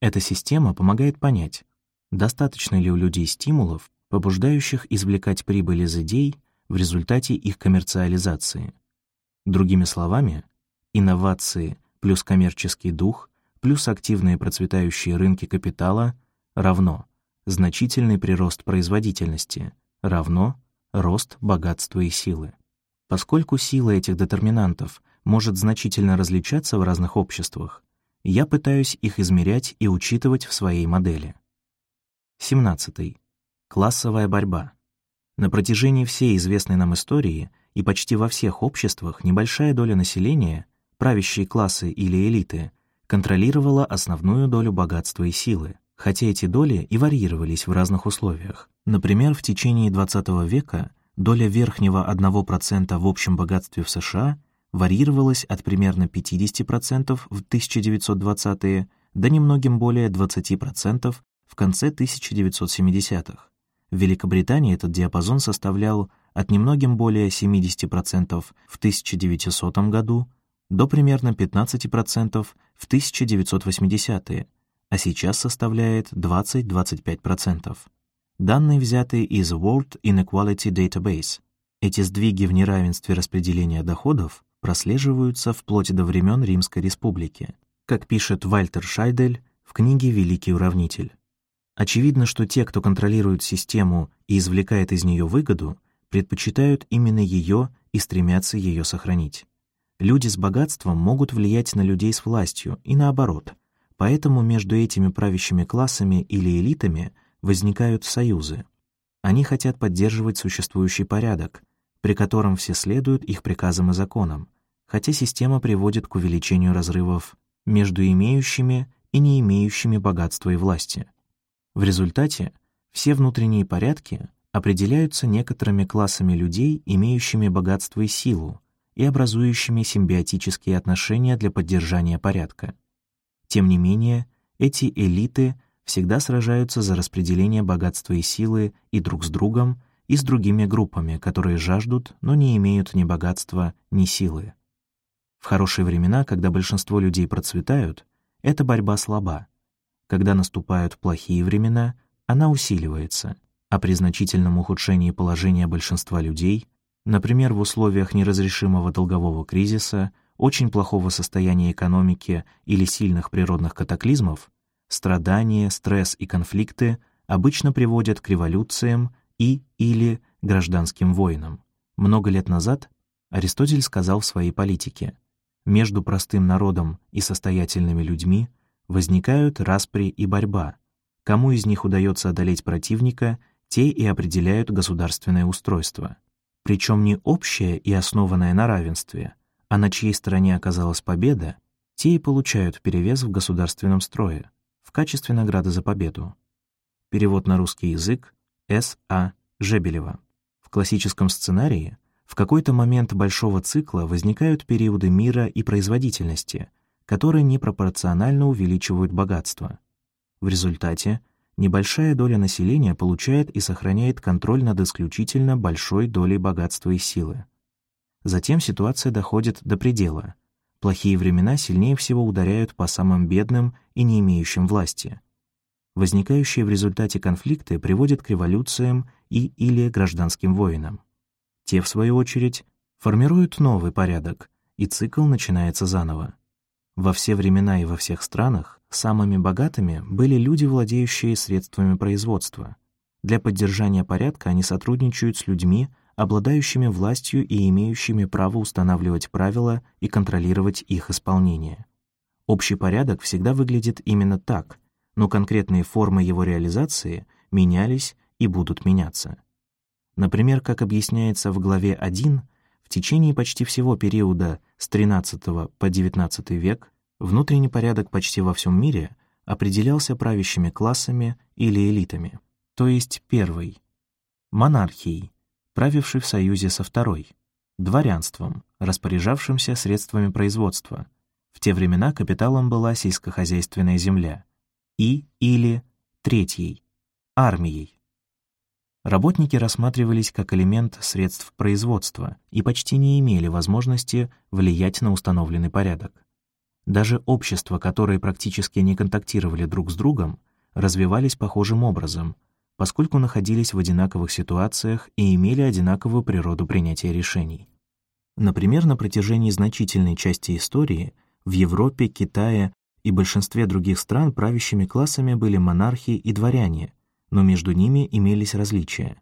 Эта система помогает понять, достаточно ли у людей стимулов, побуждающих извлекать прибыль из идей в результате их коммерциализации. Другими словами, инновации плюс коммерческий дух плюс активные процветающие рынки капитала равно значительный прирост производительности равно рост богатства и силы. Поскольку сила этих детерминантов может значительно различаться в разных обществах, я пытаюсь их измерять и учитывать в своей модели. 17. Классовая борьба. На протяжении всей известной нам истории и почти во всех обществах небольшая доля населения, правящие классы или элиты, контролировала основную долю богатства и силы, хотя эти доли и варьировались в разных условиях. Например, в течение XX века доля верхнего 1% в общем богатстве в США варьировалась от примерно 50% в 1920-е до немногим более 20% в конце 1970-х. В Великобритании этот диапазон составлял от немногим более 70% в 1900 году до примерно 15% в 1980-е, а сейчас составляет 20-25%. Данные взяты из World Inequality Database. Эти сдвиги в неравенстве распределения доходов прослеживаются вплоть до времен Римской республики, как пишет Вальтер Шайдель в книге «Великий уравнитель». Очевидно, что те, кто контролирует систему и извлекает из нее выгоду, предпочитают именно ее и стремятся ее сохранить. Люди с богатством могут влиять на людей с властью и наоборот, поэтому между этими правящими классами или элитами возникают союзы. Они хотят поддерживать существующий порядок, при котором все следуют их приказам и законам, хотя система приводит к увеличению разрывов между имеющими и не имеющими богатства и власти. В результате все внутренние порядки определяются некоторыми классами людей, имеющими богатство и силу, и образующими симбиотические отношения для поддержания порядка. Тем не менее, эти элиты всегда сражаются за распределение богатства и силы и друг с другом, и с другими группами, которые жаждут, но не имеют ни богатства, ни силы. В хорошие времена, когда большинство людей процветают, эта борьба слаба. Когда наступают плохие времена, она усиливается, а при значительном ухудшении положения большинства людей, например, в условиях неразрешимого долгового кризиса, очень плохого состояния экономики или сильных природных катаклизмов, страдания, стресс и конфликты обычно приводят к революциям и или гражданским войнам. Много лет назад Аристотель сказал в своей политике, между простым народом и состоятельными людьми возникают распри и борьба. Кому из них удается одолеть противника, те и определяют государственное устройство. Причем не общее и основанное на равенстве, а на чьей стороне оказалась победа, те и получают перевес в государственном строе в качестве награды за победу. Перевод на русский язык с. А. Жебелева. В классическом сценарии в какой-то момент большого цикла возникают периоды мира и производительности, которые непропорционально увеличивают богатство. В результате небольшая доля населения получает и сохраняет контроль над исключительно большой долей богатства и силы. Затем ситуация доходит до предела. Плохие времена сильнее всего ударяют по самым бедным и не имеющим власти. Возникающие в результате конфликты приводят к революциям и или гражданским войнам. Те, в свою очередь, формируют новый порядок, и цикл начинается заново. Во все времена и во всех странах самыми богатыми были люди, владеющие средствами производства. Для поддержания порядка они сотрудничают с людьми, обладающими властью и имеющими право устанавливать правила и контролировать их исполнение. Общий порядок всегда выглядит именно так, но конкретные формы его реализации менялись и будут меняться. Например, как объясняется в главе 1, в течение почти всего периода с XIII по XIX век внутренний порядок почти во всем мире определялся правящими классами или элитами, то есть первый — монархией, правивший в союзе со второй, дворянством, распоряжавшимся средствами производства. В те времена капиталом была сельскохозяйственная земля. И или третьей, армией. Работники рассматривались как элемент средств производства и почти не имели возможности влиять на установленный порядок. Даже общества, которые практически не контактировали друг с другом, развивались похожим образом — поскольку находились в одинаковых ситуациях и имели одинаковую природу принятия решений. Например, на протяжении значительной части истории в Европе, Китае и большинстве других стран правящими классами были монархи и дворяне, но между ними имелись различия.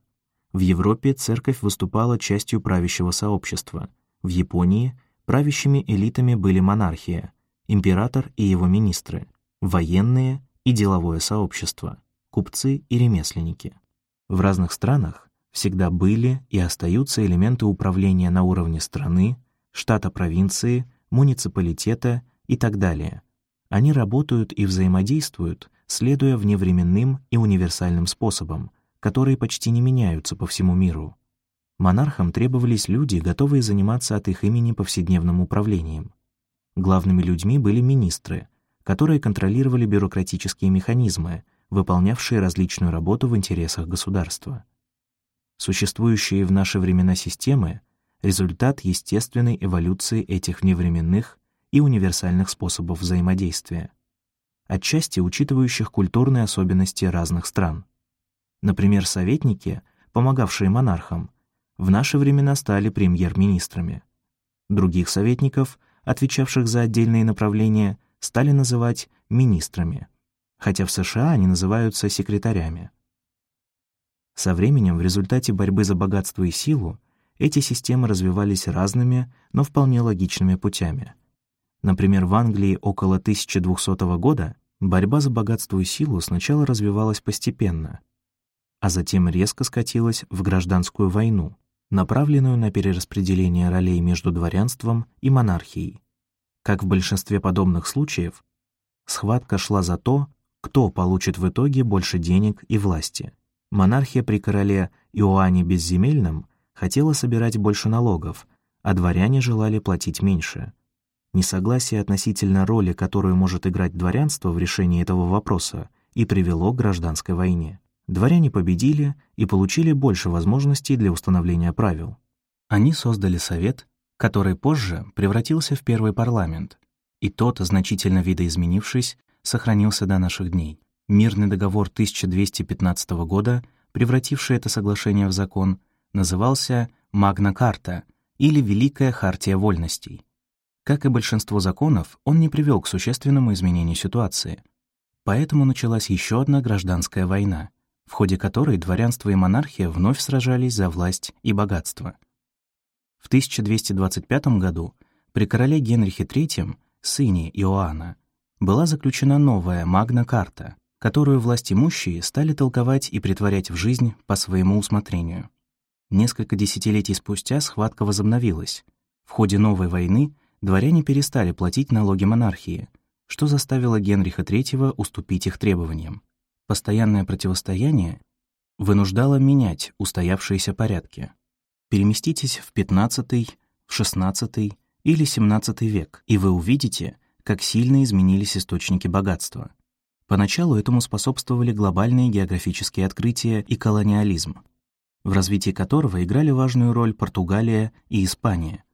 В Европе церковь выступала частью правящего сообщества, в Японии правящими элитами были монархия, император и его министры, военные и деловое сообщество купцы и ремесленники. В разных странах всегда были и остаются элементы управления на уровне страны, штата провинции, муниципалитета и так далее. Они работают и взаимодействуют, следуя вневременным и универсальным способам, которые почти не меняются по всему миру. Монархам требовались люди, готовые заниматься от их имени повседневным управлением. Главными людьми были министры, которые контролировали бюрократические механизмы, выполнявшие различную работу в интересах государства. Существующие в наши времена системы — результат естественной эволюции этих вневременных и универсальных способов взаимодействия, отчасти учитывающих культурные особенности разных стран. Например, советники, помогавшие монархам, в наши времена стали премьер-министрами. Других советников, отвечавших за отдельные направления, стали называть министрами хотя в США они называются секретарями. Со временем в результате борьбы за богатство и силу эти системы развивались разными, но вполне логичными путями. Например, в Англии около 1200 года борьба за богатство и силу сначала развивалась постепенно, а затем резко скатилась в гражданскую войну, направленную на перераспределение ролей между дворянством и монархией. Как в большинстве подобных случаев, схватка шла за то, кто получит в итоге больше денег и власти. Монархия при короле Иоанне Безземельном хотела собирать больше налогов, а дворяне желали платить меньше. Несогласие относительно роли, которую может играть дворянство в решении этого вопроса, и привело к гражданской войне. Дворяне победили и получили больше возможностей для установления правил. Они создали совет, который позже превратился в первый парламент, и тот, значительно видоизменившись, сохранился до наших дней. Мирный договор 1215 года, превративший это соглашение в закон, назывался «Магна Карта» или «Великая Хартия вольностей». Как и большинство законов, он не привел к существенному изменению ситуации. Поэтому началась еще одна гражданская война, в ходе которой дворянство и монархия вновь сражались за власть и богатство. В 1225 году при короле Генрихе III, сыне Иоанна, была заключена новая Магна-карта, которую властимущие стали толковать и притворять в жизнь по своему усмотрению. Несколько десятилетий спустя схватка возобновилась. В ходе новой войны дворяне перестали платить налоги монархии, что заставило Генриха III уступить их требованиям. Постоянное противостояние вынуждало менять устоявшиеся порядки. Переместитесь в XV, в XVI или XVII век, и вы увидите, как сильно изменились источники богатства. Поначалу этому способствовали глобальные географические открытия и колониализм, в развитии которого играли важную роль Португалия и Испания.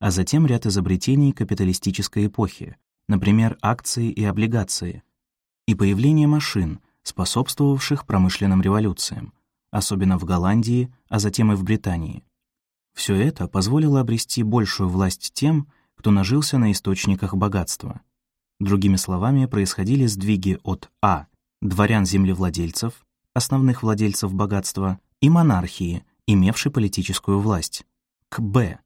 а затем ряд изобретений капиталистической эпохи, например, акции и облигации, и появление машин, способствовавших промышленным революциям, особенно в Голландии, а затем и в Британии. Все это позволило обрести большую власть тем, кто нажился на источниках богатства. Другими словами, происходили сдвиги от а. дворян-землевладельцев, основных владельцев богатства, и монархии, имевшей политическую власть, к б.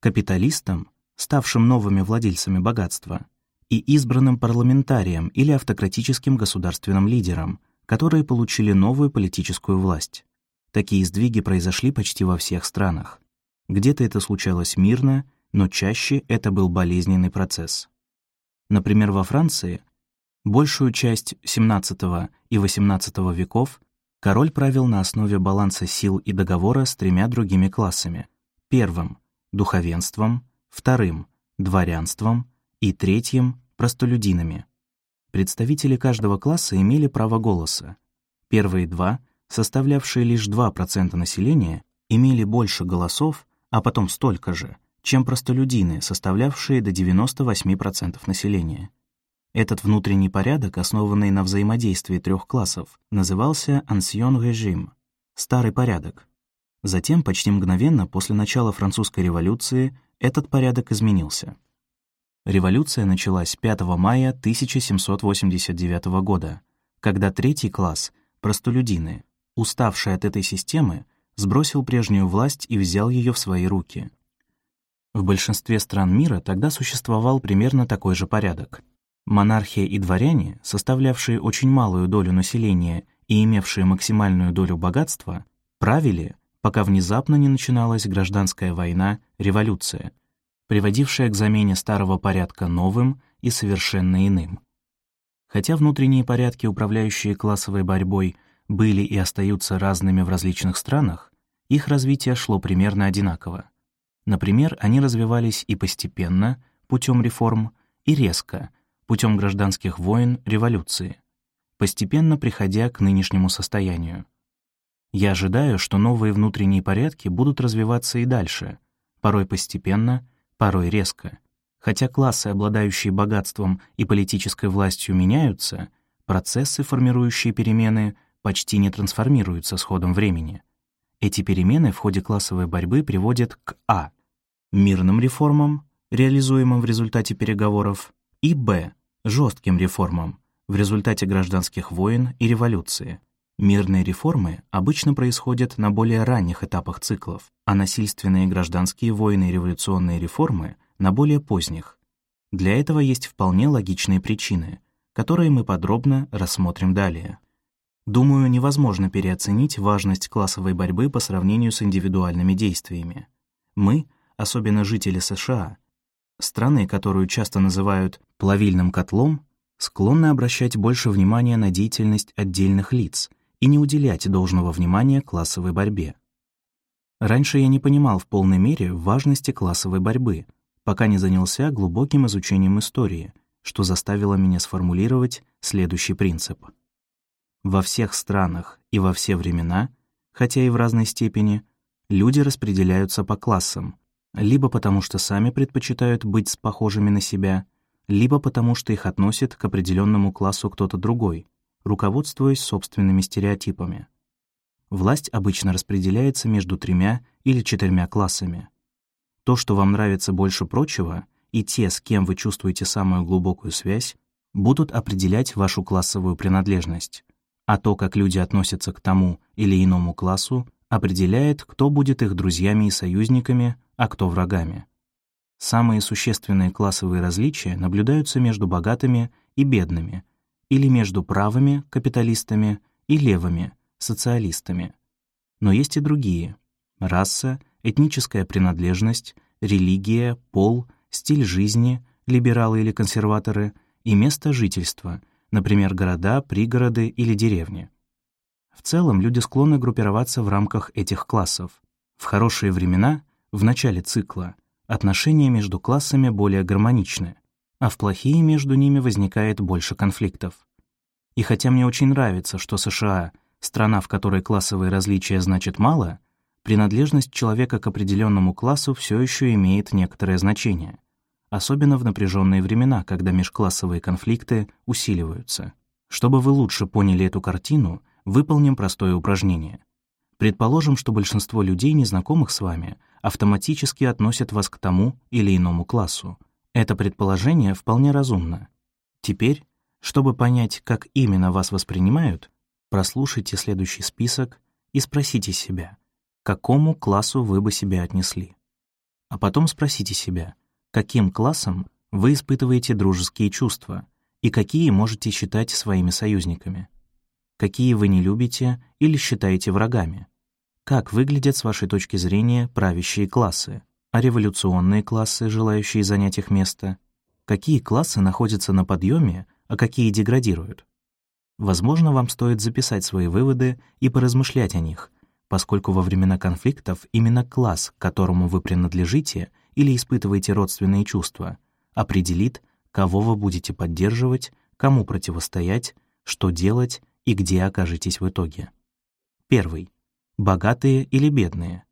капиталистам, ставшим новыми владельцами богатства, и избранным парламентариям или автократическим государственным лидерам, которые получили новую политическую власть. Такие сдвиги произошли почти во всех странах. Где-то это случалось мирно, но чаще это был болезненный процесс. Например, во Франции большую часть XVII и XVIII веков король правил на основе баланса сил и договора с тремя другими классами. Первым — духовенством, вторым — дворянством и третьим — простолюдинами. Представители каждого класса имели право голоса. Первые два, составлявшие лишь 2% населения, имели больше голосов, а потом столько же, чем простолюдины, составлявшие до 98% населения. Этот внутренний порядок, основанный на взаимодействии трех классов, назывался «ancien régime» — «старый порядок». Затем, почти мгновенно после начала французской революции, этот порядок изменился. Революция началась 5 мая 1789 года, когда третий класс, простолюдины, уставший от этой системы, сбросил прежнюю власть и взял ее в свои руки. В большинстве стран мира тогда существовал примерно такой же порядок. Монархия и дворяне, составлявшие очень малую долю населения и имевшие максимальную долю богатства, правили, пока внезапно не начиналась гражданская война, революция, приводившая к замене старого порядка новым и совершенно иным. Хотя внутренние порядки, управляющие классовой борьбой, были и остаются разными в различных странах, их развитие шло примерно одинаково. Например, они развивались и постепенно, путем реформ, и резко, путем гражданских войн, революции, постепенно приходя к нынешнему состоянию. Я ожидаю, что новые внутренние порядки будут развиваться и дальше, порой постепенно, порой резко. Хотя классы, обладающие богатством и политической властью, меняются, процессы, формирующие перемены, почти не трансформируются с ходом времени. Эти перемены в ходе классовой борьбы приводят к а. мирным реформам, реализуемым в результате переговоров, и б. жестким реформам в результате гражданских войн и революции. Мирные реформы обычно происходят на более ранних этапах циклов, а насильственные гражданские войны и революционные реформы — на более поздних. Для этого есть вполне логичные причины, которые мы подробно рассмотрим далее. Думаю, невозможно переоценить важность классовой борьбы по сравнению с индивидуальными действиями. Мы, особенно жители США, страны, которую часто называют «плавильным котлом», склонны обращать больше внимания на деятельность отдельных лиц и не уделять должного внимания классовой борьбе. Раньше я не понимал в полной мере важности классовой борьбы, пока не занялся глубоким изучением истории, что заставило меня сформулировать следующий принцип — во всех странах и во все времена, хотя и в разной степени, люди распределяются по классам, либо потому что сами предпочитают быть с похожими на себя, либо потому что их относит к определенному классу кто-то другой, руководствуясь собственными стереотипами. Власть обычно распределяется между тремя или четырьмя классами. То, что вам нравится больше прочего, и те, с кем вы чувствуете самую глубокую связь, будут определять вашу классовую принадлежность а то, как люди относятся к тому или иному классу, определяет, кто будет их друзьями и союзниками, а кто врагами. Самые существенные классовые различия наблюдаются между богатыми и бедными, или между правыми капиталистами и левыми социалистами. Но есть и другие — раса, этническая принадлежность, религия, пол, стиль жизни, либералы или консерваторы и место жительства — например, города, пригороды или деревни. В целом люди склонны группироваться в рамках этих классов. В хорошие времена, в начале цикла, отношения между классами более гармоничны, а в плохие между ними возникает больше конфликтов. И хотя мне очень нравится, что США — страна, в которой классовые различия значит мало, принадлежность человека к определенному классу все еще имеет некоторое значение, особенно в напряженные времена, когда межклассовые конфликты усиливаются. Чтобы вы лучше поняли эту картину, выполним простое упражнение. Предположим, что большинство людей, незнакомых с вами, автоматически относят вас к тому или иному классу. Это предположение вполне разумно. Теперь, чтобы понять, как именно вас воспринимают, прослушайте следующий список и спросите себя, к какому классу вы бы себя отнесли. А потом спросите себя, каким классом вы испытываете дружеские чувства и какие можете считать своими союзниками, какие вы не любите или считаете врагами, как выглядят с вашей точки зрения правящие классы, а революционные классы, желающие занять их место, какие классы находятся на подъеме, а какие деградируют. Возможно, вам стоит записать свои выводы и поразмышлять о них, поскольку во времена конфликтов именно класс, к которому вы принадлежите или испытываете родственные чувства, определит, кого вы будете поддерживать, кому противостоять, что делать и где окажетесь в итоге. Первый богатые или бедные.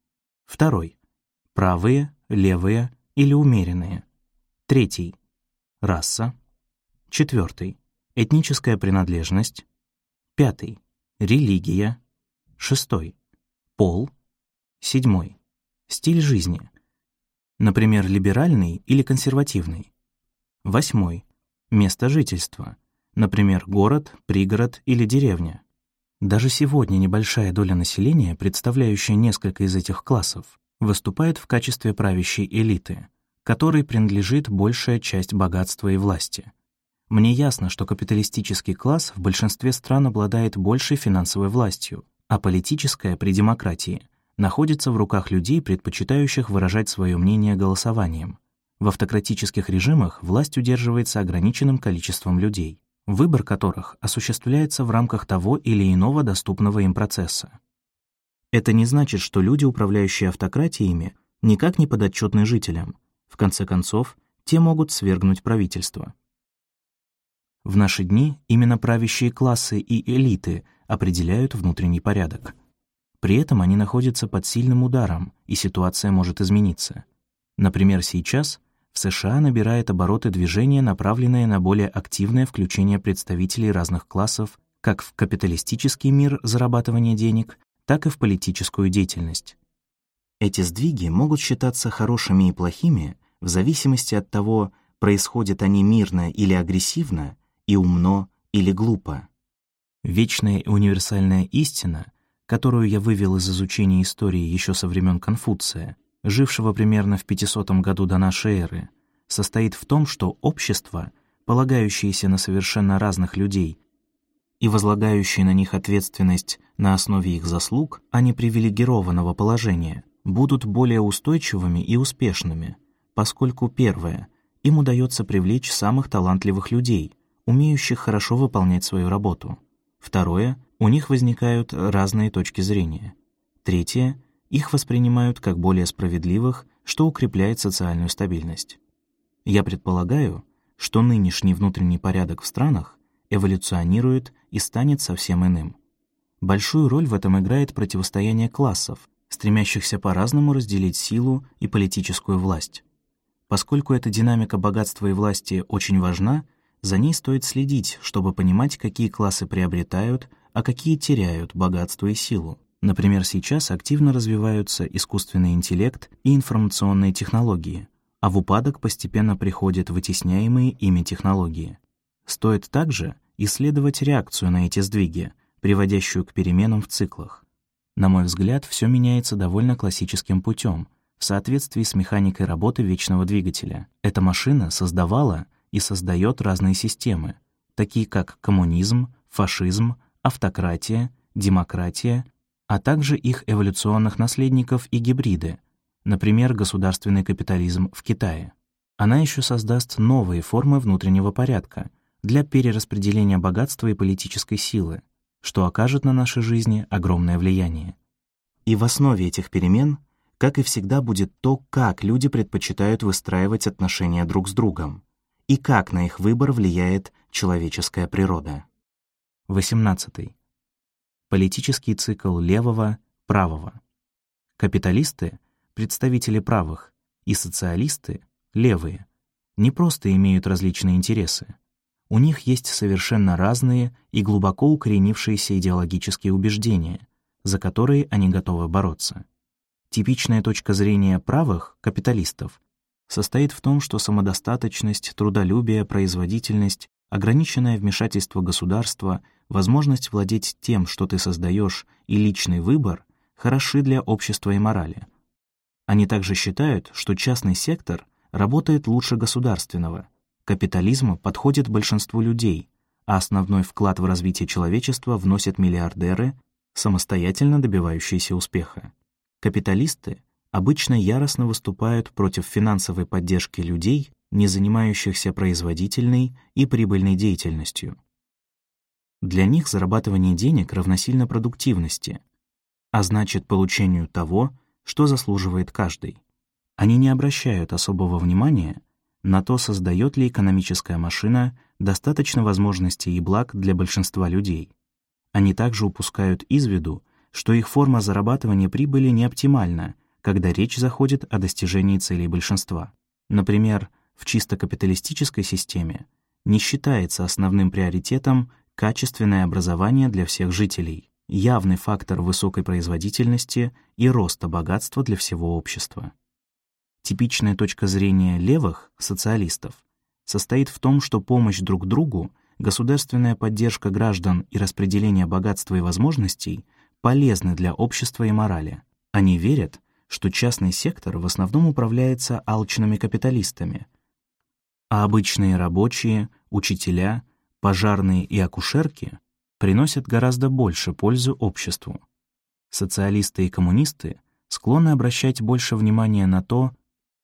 Второй — правые, левые или умеренные. Третий — раса. Четвертый — этническая принадлежность. Пятый — религия. Шестой — пол. Седьмой — стиль жизни. Например, либеральный или консервативный. Восьмой — место жительства. Например, город, пригород или деревня. Даже сегодня небольшая доля населения, представляющая несколько из этих классов, выступает в качестве правящей элиты, которой принадлежит большая часть богатства и власти. Мне ясно, что капиталистический класс в большинстве стран обладает большей финансовой властью, а политическая при демократии находится в руках людей, предпочитающих выражать свое мнение голосованием. В автократических режимах власть удерживается ограниченным количеством людей выбор которых осуществляется в рамках того или иного доступного им процесса. Это не значит, что люди, управляющие автократиями, никак не подотчетны жителям. В конце концов, те могут свергнуть правительство. В наши дни именно правящие классы и элиты определяют внутренний порядок. При этом они находятся под сильным ударом, и ситуация может измениться. Например, сейчас в США набирает обороты движение, направленное на более активное включение представителей разных классов как в капиталистический мир зарабатывания денег, так и в политическую деятельность. Эти сдвиги могут считаться хорошими и плохими в зависимости от того, происходят они мирно или агрессивно, и умно или глупо. Вечная и универсальная истина, которую я вывел из изучения истории еще со времен Конфуция, жившего примерно в 500 году до нашей эры, состоит в том, что общество, полагающееся на совершенно разных людей и возлагающее на них ответственность на основе их заслуг, а не привилегированного положения, будут более устойчивыми и успешными, поскольку первое, им удается привлечь самых талантливых людей, умеющих хорошо выполнять свою работу. Второе, у них возникают разные точки зрения. Третье, их воспринимают как более справедливых, что укрепляет социальную стабильность. Я предполагаю, что нынешний внутренний порядок в странах эволюционирует и станет совсем иным. Большую роль в этом играет противостояние классов, стремящихся по-разному разделить силу и политическую власть. Поскольку эта динамика богатства и власти очень важна, за ней стоит следить, чтобы понимать, какие классы приобретают, а какие теряют богатство и силу. Например, сейчас активно развиваются искусственный интеллект и информационные технологии, а в упадок постепенно приходят вытесняемые ими технологии. Стоит также исследовать реакцию на эти сдвиги, приводящую к переменам в циклах. На мой взгляд, все меняется довольно классическим путем, в соответствии с механикой работы вечного двигателя. Эта машина создавала и создает разные системы, такие как коммунизм, фашизм, автократия, демократия а также их эволюционных наследников и гибриды, например, государственный капитализм в Китае. Она еще создаст новые формы внутреннего порядка для перераспределения богатства и политической силы, что окажет на нашей жизни огромное влияние. И в основе этих перемен, как и всегда, будет то, как люди предпочитают выстраивать отношения друг с другом и как на их выбор влияет человеческая природа. 18. Политический цикл левого, правого. Капиталисты — представители правых, и социалисты — левые. Не просто имеют различные интересы. У них есть совершенно разные и глубоко укоренившиеся идеологические убеждения, за которые они готовы бороться. Типичная точка зрения правых, капиталистов, состоит в том, что самодостаточность, трудолюбие, производительность, ограниченное вмешательство государства, возможность владеть тем, что ты создаешь, и личный выбор хороши для общества и морали. Они также считают, что частный сектор работает лучше государственного, капитализм подходит большинству людей, а основной вклад в развитие человечества вносят миллиардеры, самостоятельно добивающиеся успеха. Капиталисты обычно яростно выступают против финансовой поддержки людей, не занимающихся производительной и прибыльной деятельностью. Для них зарабатывание денег равносильно продуктивности, а значит получению того, что заслуживает каждый. Они не обращают особого внимания на то, создает ли экономическая машина достаточно возможностей и благ для большинства людей. Они также упускают из виду, что их форма зарабатывания прибыли не оптимальна, когда речь заходит о достижении целей большинства. Например, в чисто капиталистической системе не считается основным приоритетом качественное образование для всех жителей, явный фактор высокой производительности и роста богатства для всего общества. Типичная точка зрения левых, социалистов, состоит в том, что помощь друг другу, государственная поддержка граждан и распределение богатства и возможностей полезны для общества и морали. Они верят, что частный сектор в основном управляется алчными капиталистами, а обычные рабочие, учителя, пожарные и акушерки приносят гораздо больше пользы обществу. Социалисты и коммунисты склонны обращать больше внимания на то,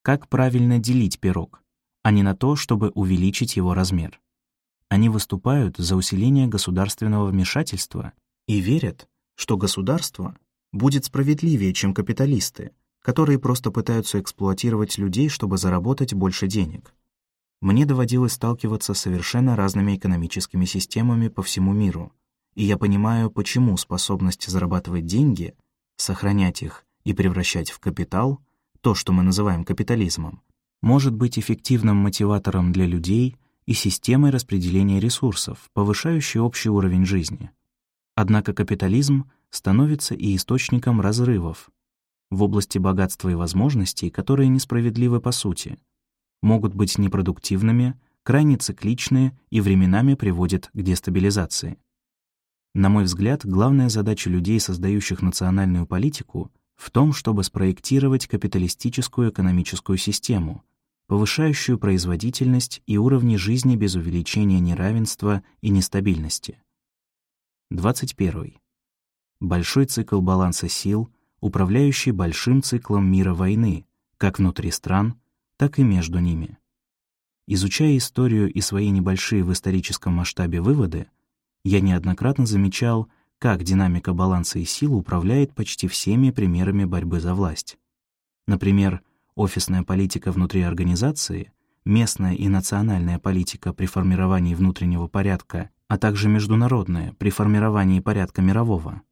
как правильно делить пирог, а не на то, чтобы увеличить его размер. Они выступают за усиление государственного вмешательства и верят, что государство будет справедливее, чем капиталисты, которые просто пытаются эксплуатировать людей, чтобы заработать больше денег. Мне доводилось сталкиваться с совершенно разными экономическими системами по всему миру — и я понимаю, почему способность зарабатывать деньги, сохранять их и превращать в капитал, то, что мы называем капитализмом, может быть эффективным мотиватором для людей и системой распределения ресурсов, повышающей общий уровень жизни. Однако капитализм становится и источником разрывов в области богатства и возможностей, которые несправедливы по сути, могут быть непродуктивными, крайне цикличные и временами приводят к дестабилизации. На мой взгляд, главная задача людей, создающих национальную политику, в том, чтобы спроектировать капиталистическую экономическую систему, повышающую производительность и уровни жизни без увеличения неравенства и нестабильности. 21. Большой цикл баланса сил, управляющий большим циклом мира войны, как внутри стран, так и между ними. Изучая историю и свои небольшие в историческом масштабе выводы, я неоднократно замечал, как динамика баланса и сил управляет почти всеми примерами борьбы за власть. Например, офисная политика внутри организации, местная и национальная политика при формировании внутреннего порядка, а также международная при формировании порядка мирового.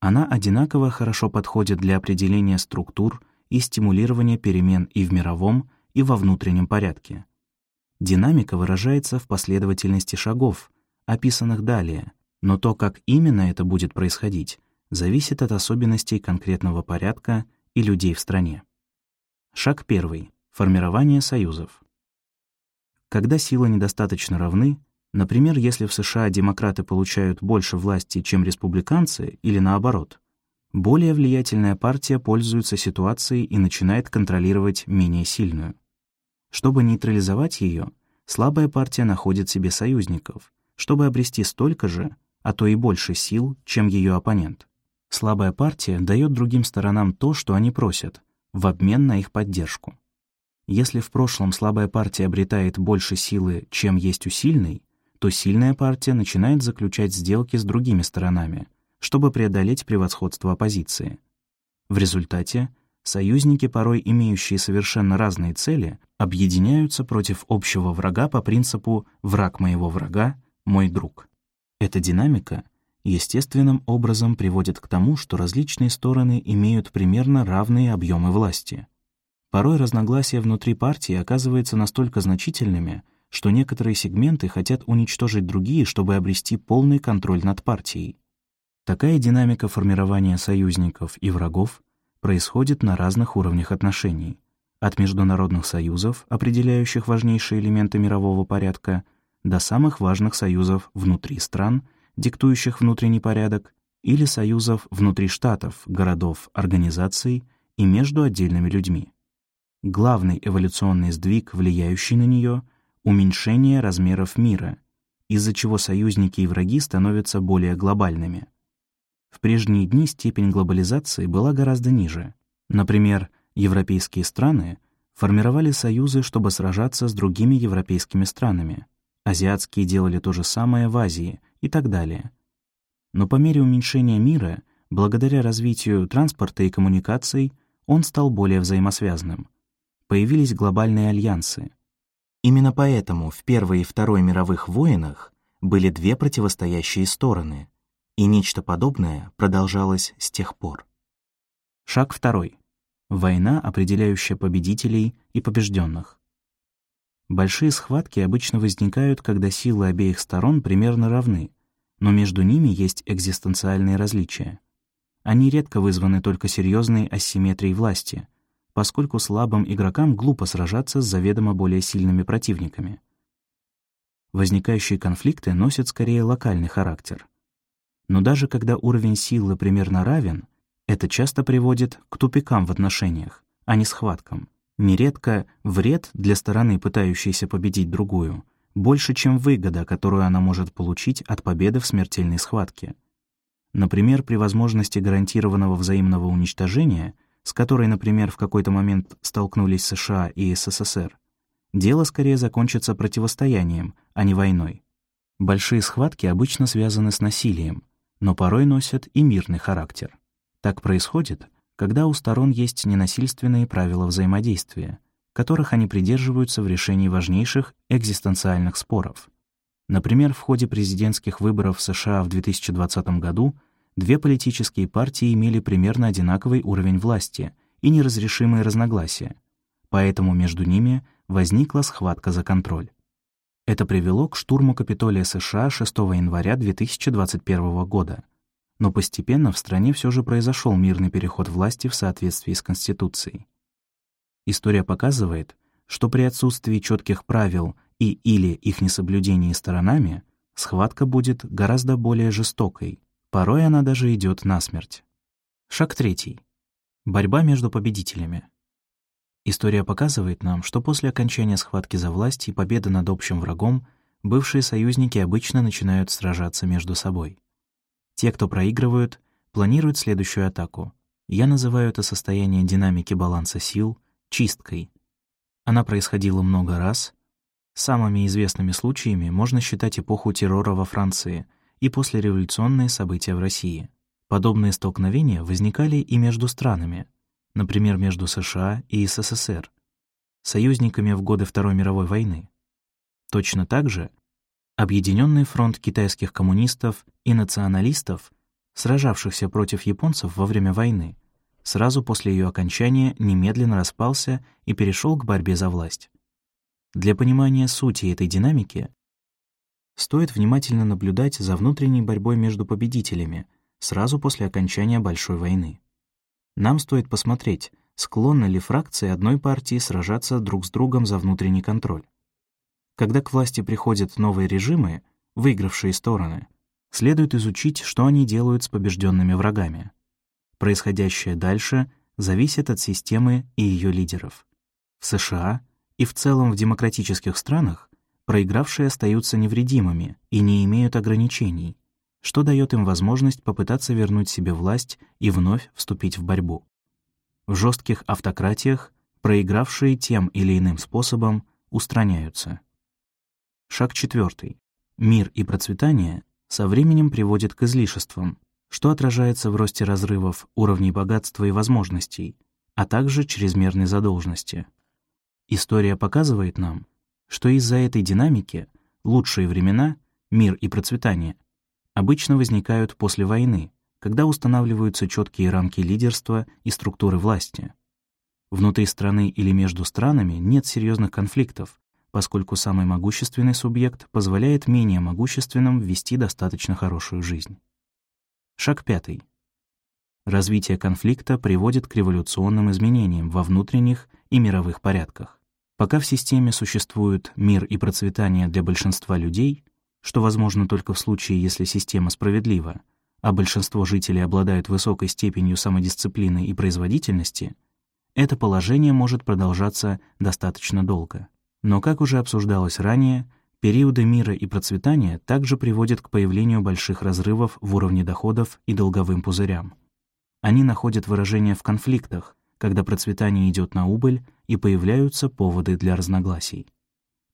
Она одинаково хорошо подходит для определения структур и стимулирования перемен и в мировом, и во внутреннем порядке. Динамика выражается в последовательности шагов, описанных далее, но то, как именно это будет происходить, зависит от особенностей конкретного порядка и людей в стране. Шаг первый. Формирование союзов. Когда силы недостаточно равны, например, если в США демократы получают больше власти, чем республиканцы, или наоборот, более влиятельная партия пользуется ситуацией и начинает контролировать менее сильную. Чтобы нейтрализовать ее, слабая партия находит себе союзников, чтобы обрести столько же, а то и больше сил, чем ее оппонент. Слабая партия дает другим сторонам то, что они просят, в обмен на их поддержку. Если в прошлом слабая партия обретает больше силы, чем есть у сильной, то сильная партия начинает заключать сделки с другими сторонами, чтобы преодолеть превосходство оппозиции. В результате союзники, порой имеющие совершенно разные цели, объединяются против общего врага по принципу «враг моего врага мой друг. Эта динамика естественным образом приводит к тому, что различные стороны имеют примерно равные объемы власти. Порой разногласия внутри партии оказываются настолько значительными, что некоторые сегменты хотят уничтожить другие, чтобы обрести полный контроль над партией. Такая динамика формирования союзников и врагов происходит на разных уровнях отношений, от международных союзов, определяющих важнейшие элементы мирового порядка, до самых важных союзов внутри стран, диктующих внутренний порядок, или союзов внутри штатов, городов, организаций и между отдельными людьми. Главный эволюционный сдвиг, влияющий на нее — уменьшение размеров мира, из-за чего союзники и враги становятся более глобальными — в прежние дни степень глобализации была гораздо ниже. Например, европейские страны формировали союзы, чтобы сражаться с другими европейскими странами. Азиатские делали то же самое в Азии и так далее. Но по мере уменьшения мира, благодаря развитию транспорта и коммуникаций, он стал более взаимосвязанным. Появились глобальные альянсы. Именно поэтому в Первой и Второй мировых войнах были две противостоящие стороны — и нечто подобное продолжалось с тех пор. Шаг второй. Война, определяющая победителей и побежденных. Большие схватки обычно возникают, когда силы обеих сторон примерно равны, но между ними есть экзистенциальные различия. Они редко вызваны только серьезной асимметрией власти, поскольку слабым игрокам глупо сражаться с заведомо более сильными противниками. Возникающие конфликты носят скорее локальный характер — но даже когда уровень силы примерно равен, это часто приводит к тупикам в отношениях, а не схваткам. Нередко вред для стороны, пытающейся победить другую, больше, чем выгода, которую она может получить от победы в смертельной схватке. Например, при возможности гарантированного взаимного уничтожения, с которой, например, в какой-то момент столкнулись США и СССР, дело скорее закончится противостоянием, а не войной. Большие схватки обычно связаны с насилием, но порой носят и мирный характер. Так происходит, когда у сторон есть ненасильственные правила взаимодействия, которых они придерживаются в решении важнейших экзистенциальных споров. Например, в ходе президентских выборов в США в 2020 году две политические партии имели примерно одинаковый уровень власти и неразрешимые разногласия, поэтому между ними возникла схватка за контроль. Это привело к штурму Капитолия США 6 января 2021 года. Но постепенно в стране все же произошел мирный переход власти в соответствии с Конституцией. История показывает, что при отсутствии четких правил и или их несоблюдении сторонами схватка будет гораздо более жестокой, порой она даже идет насмерть. Шаг третий. Борьба между победителями. История показывает нам, что после окончания схватки за власть и победы над общим врагом бывшие союзники обычно начинают сражаться между собой. Те, кто проигрывают, планируют следующую атаку. Я называю это состояние динамики баланса сил чисткой. Она происходила много раз. Самыми известными случаями можно считать эпоху террора во Франции и послереволюционные события в России. Подобные столкновения возникали и между странами — например, между США и СССР, союзниками в годы Второй мировой войны. Точно так же Объединенный фронт китайских коммунистов и националистов, сражавшихся против японцев во время войны, сразу после ее окончания немедленно распался и перешел к борьбе за власть. Для понимания сути этой динамики стоит внимательно наблюдать за внутренней борьбой между победителями сразу после окончания Большой войны. Нам стоит посмотреть, склонны ли фракции одной партии сражаться друг с другом за внутренний контроль. Когда к власти приходят новые режимы, выигравшие стороны, следует изучить, что они делают с побежденными врагами. Происходящее дальше зависит от системы и ее лидеров. В США и в целом в демократических странах проигравшие остаются невредимыми и не имеют ограничений, что дает им возможность попытаться вернуть себе власть и вновь вступить в борьбу. В жестких автократиях проигравшие тем или иным способом устраняются. Шаг четвертый. Мир и процветание со временем приводят к излишествам, что отражается в росте разрывов уровней богатства и возможностей, а также чрезмерной задолженности. История показывает нам, что из-за этой динамики лучшие времена, мир и процветание — обычно возникают после войны, когда устанавливаются четкие рамки лидерства и структуры власти. Внутри страны или между странами нет серьезных конфликтов, поскольку самый могущественный субъект позволяет менее могущественным вести достаточно хорошую жизнь. Шаг пятый. Развитие конфликта приводит к революционным изменениям во внутренних и мировых порядках. Пока в системе существует мир и процветание для большинства людей, что возможно только в случае, если система справедлива, а большинство жителей обладают высокой степенью самодисциплины и производительности, это положение может продолжаться достаточно долго. Но, как уже обсуждалось ранее, периоды мира и процветания также приводят к появлению больших разрывов в уровне доходов и долговым пузырям. Они находят выражение в конфликтах, когда процветание идет на убыль и появляются поводы для разногласий.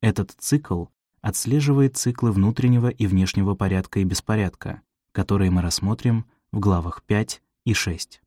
Этот цикл отслеживает циклы внутреннего и внешнего порядка и беспорядка, которые мы рассмотрим в главах 5 и 6.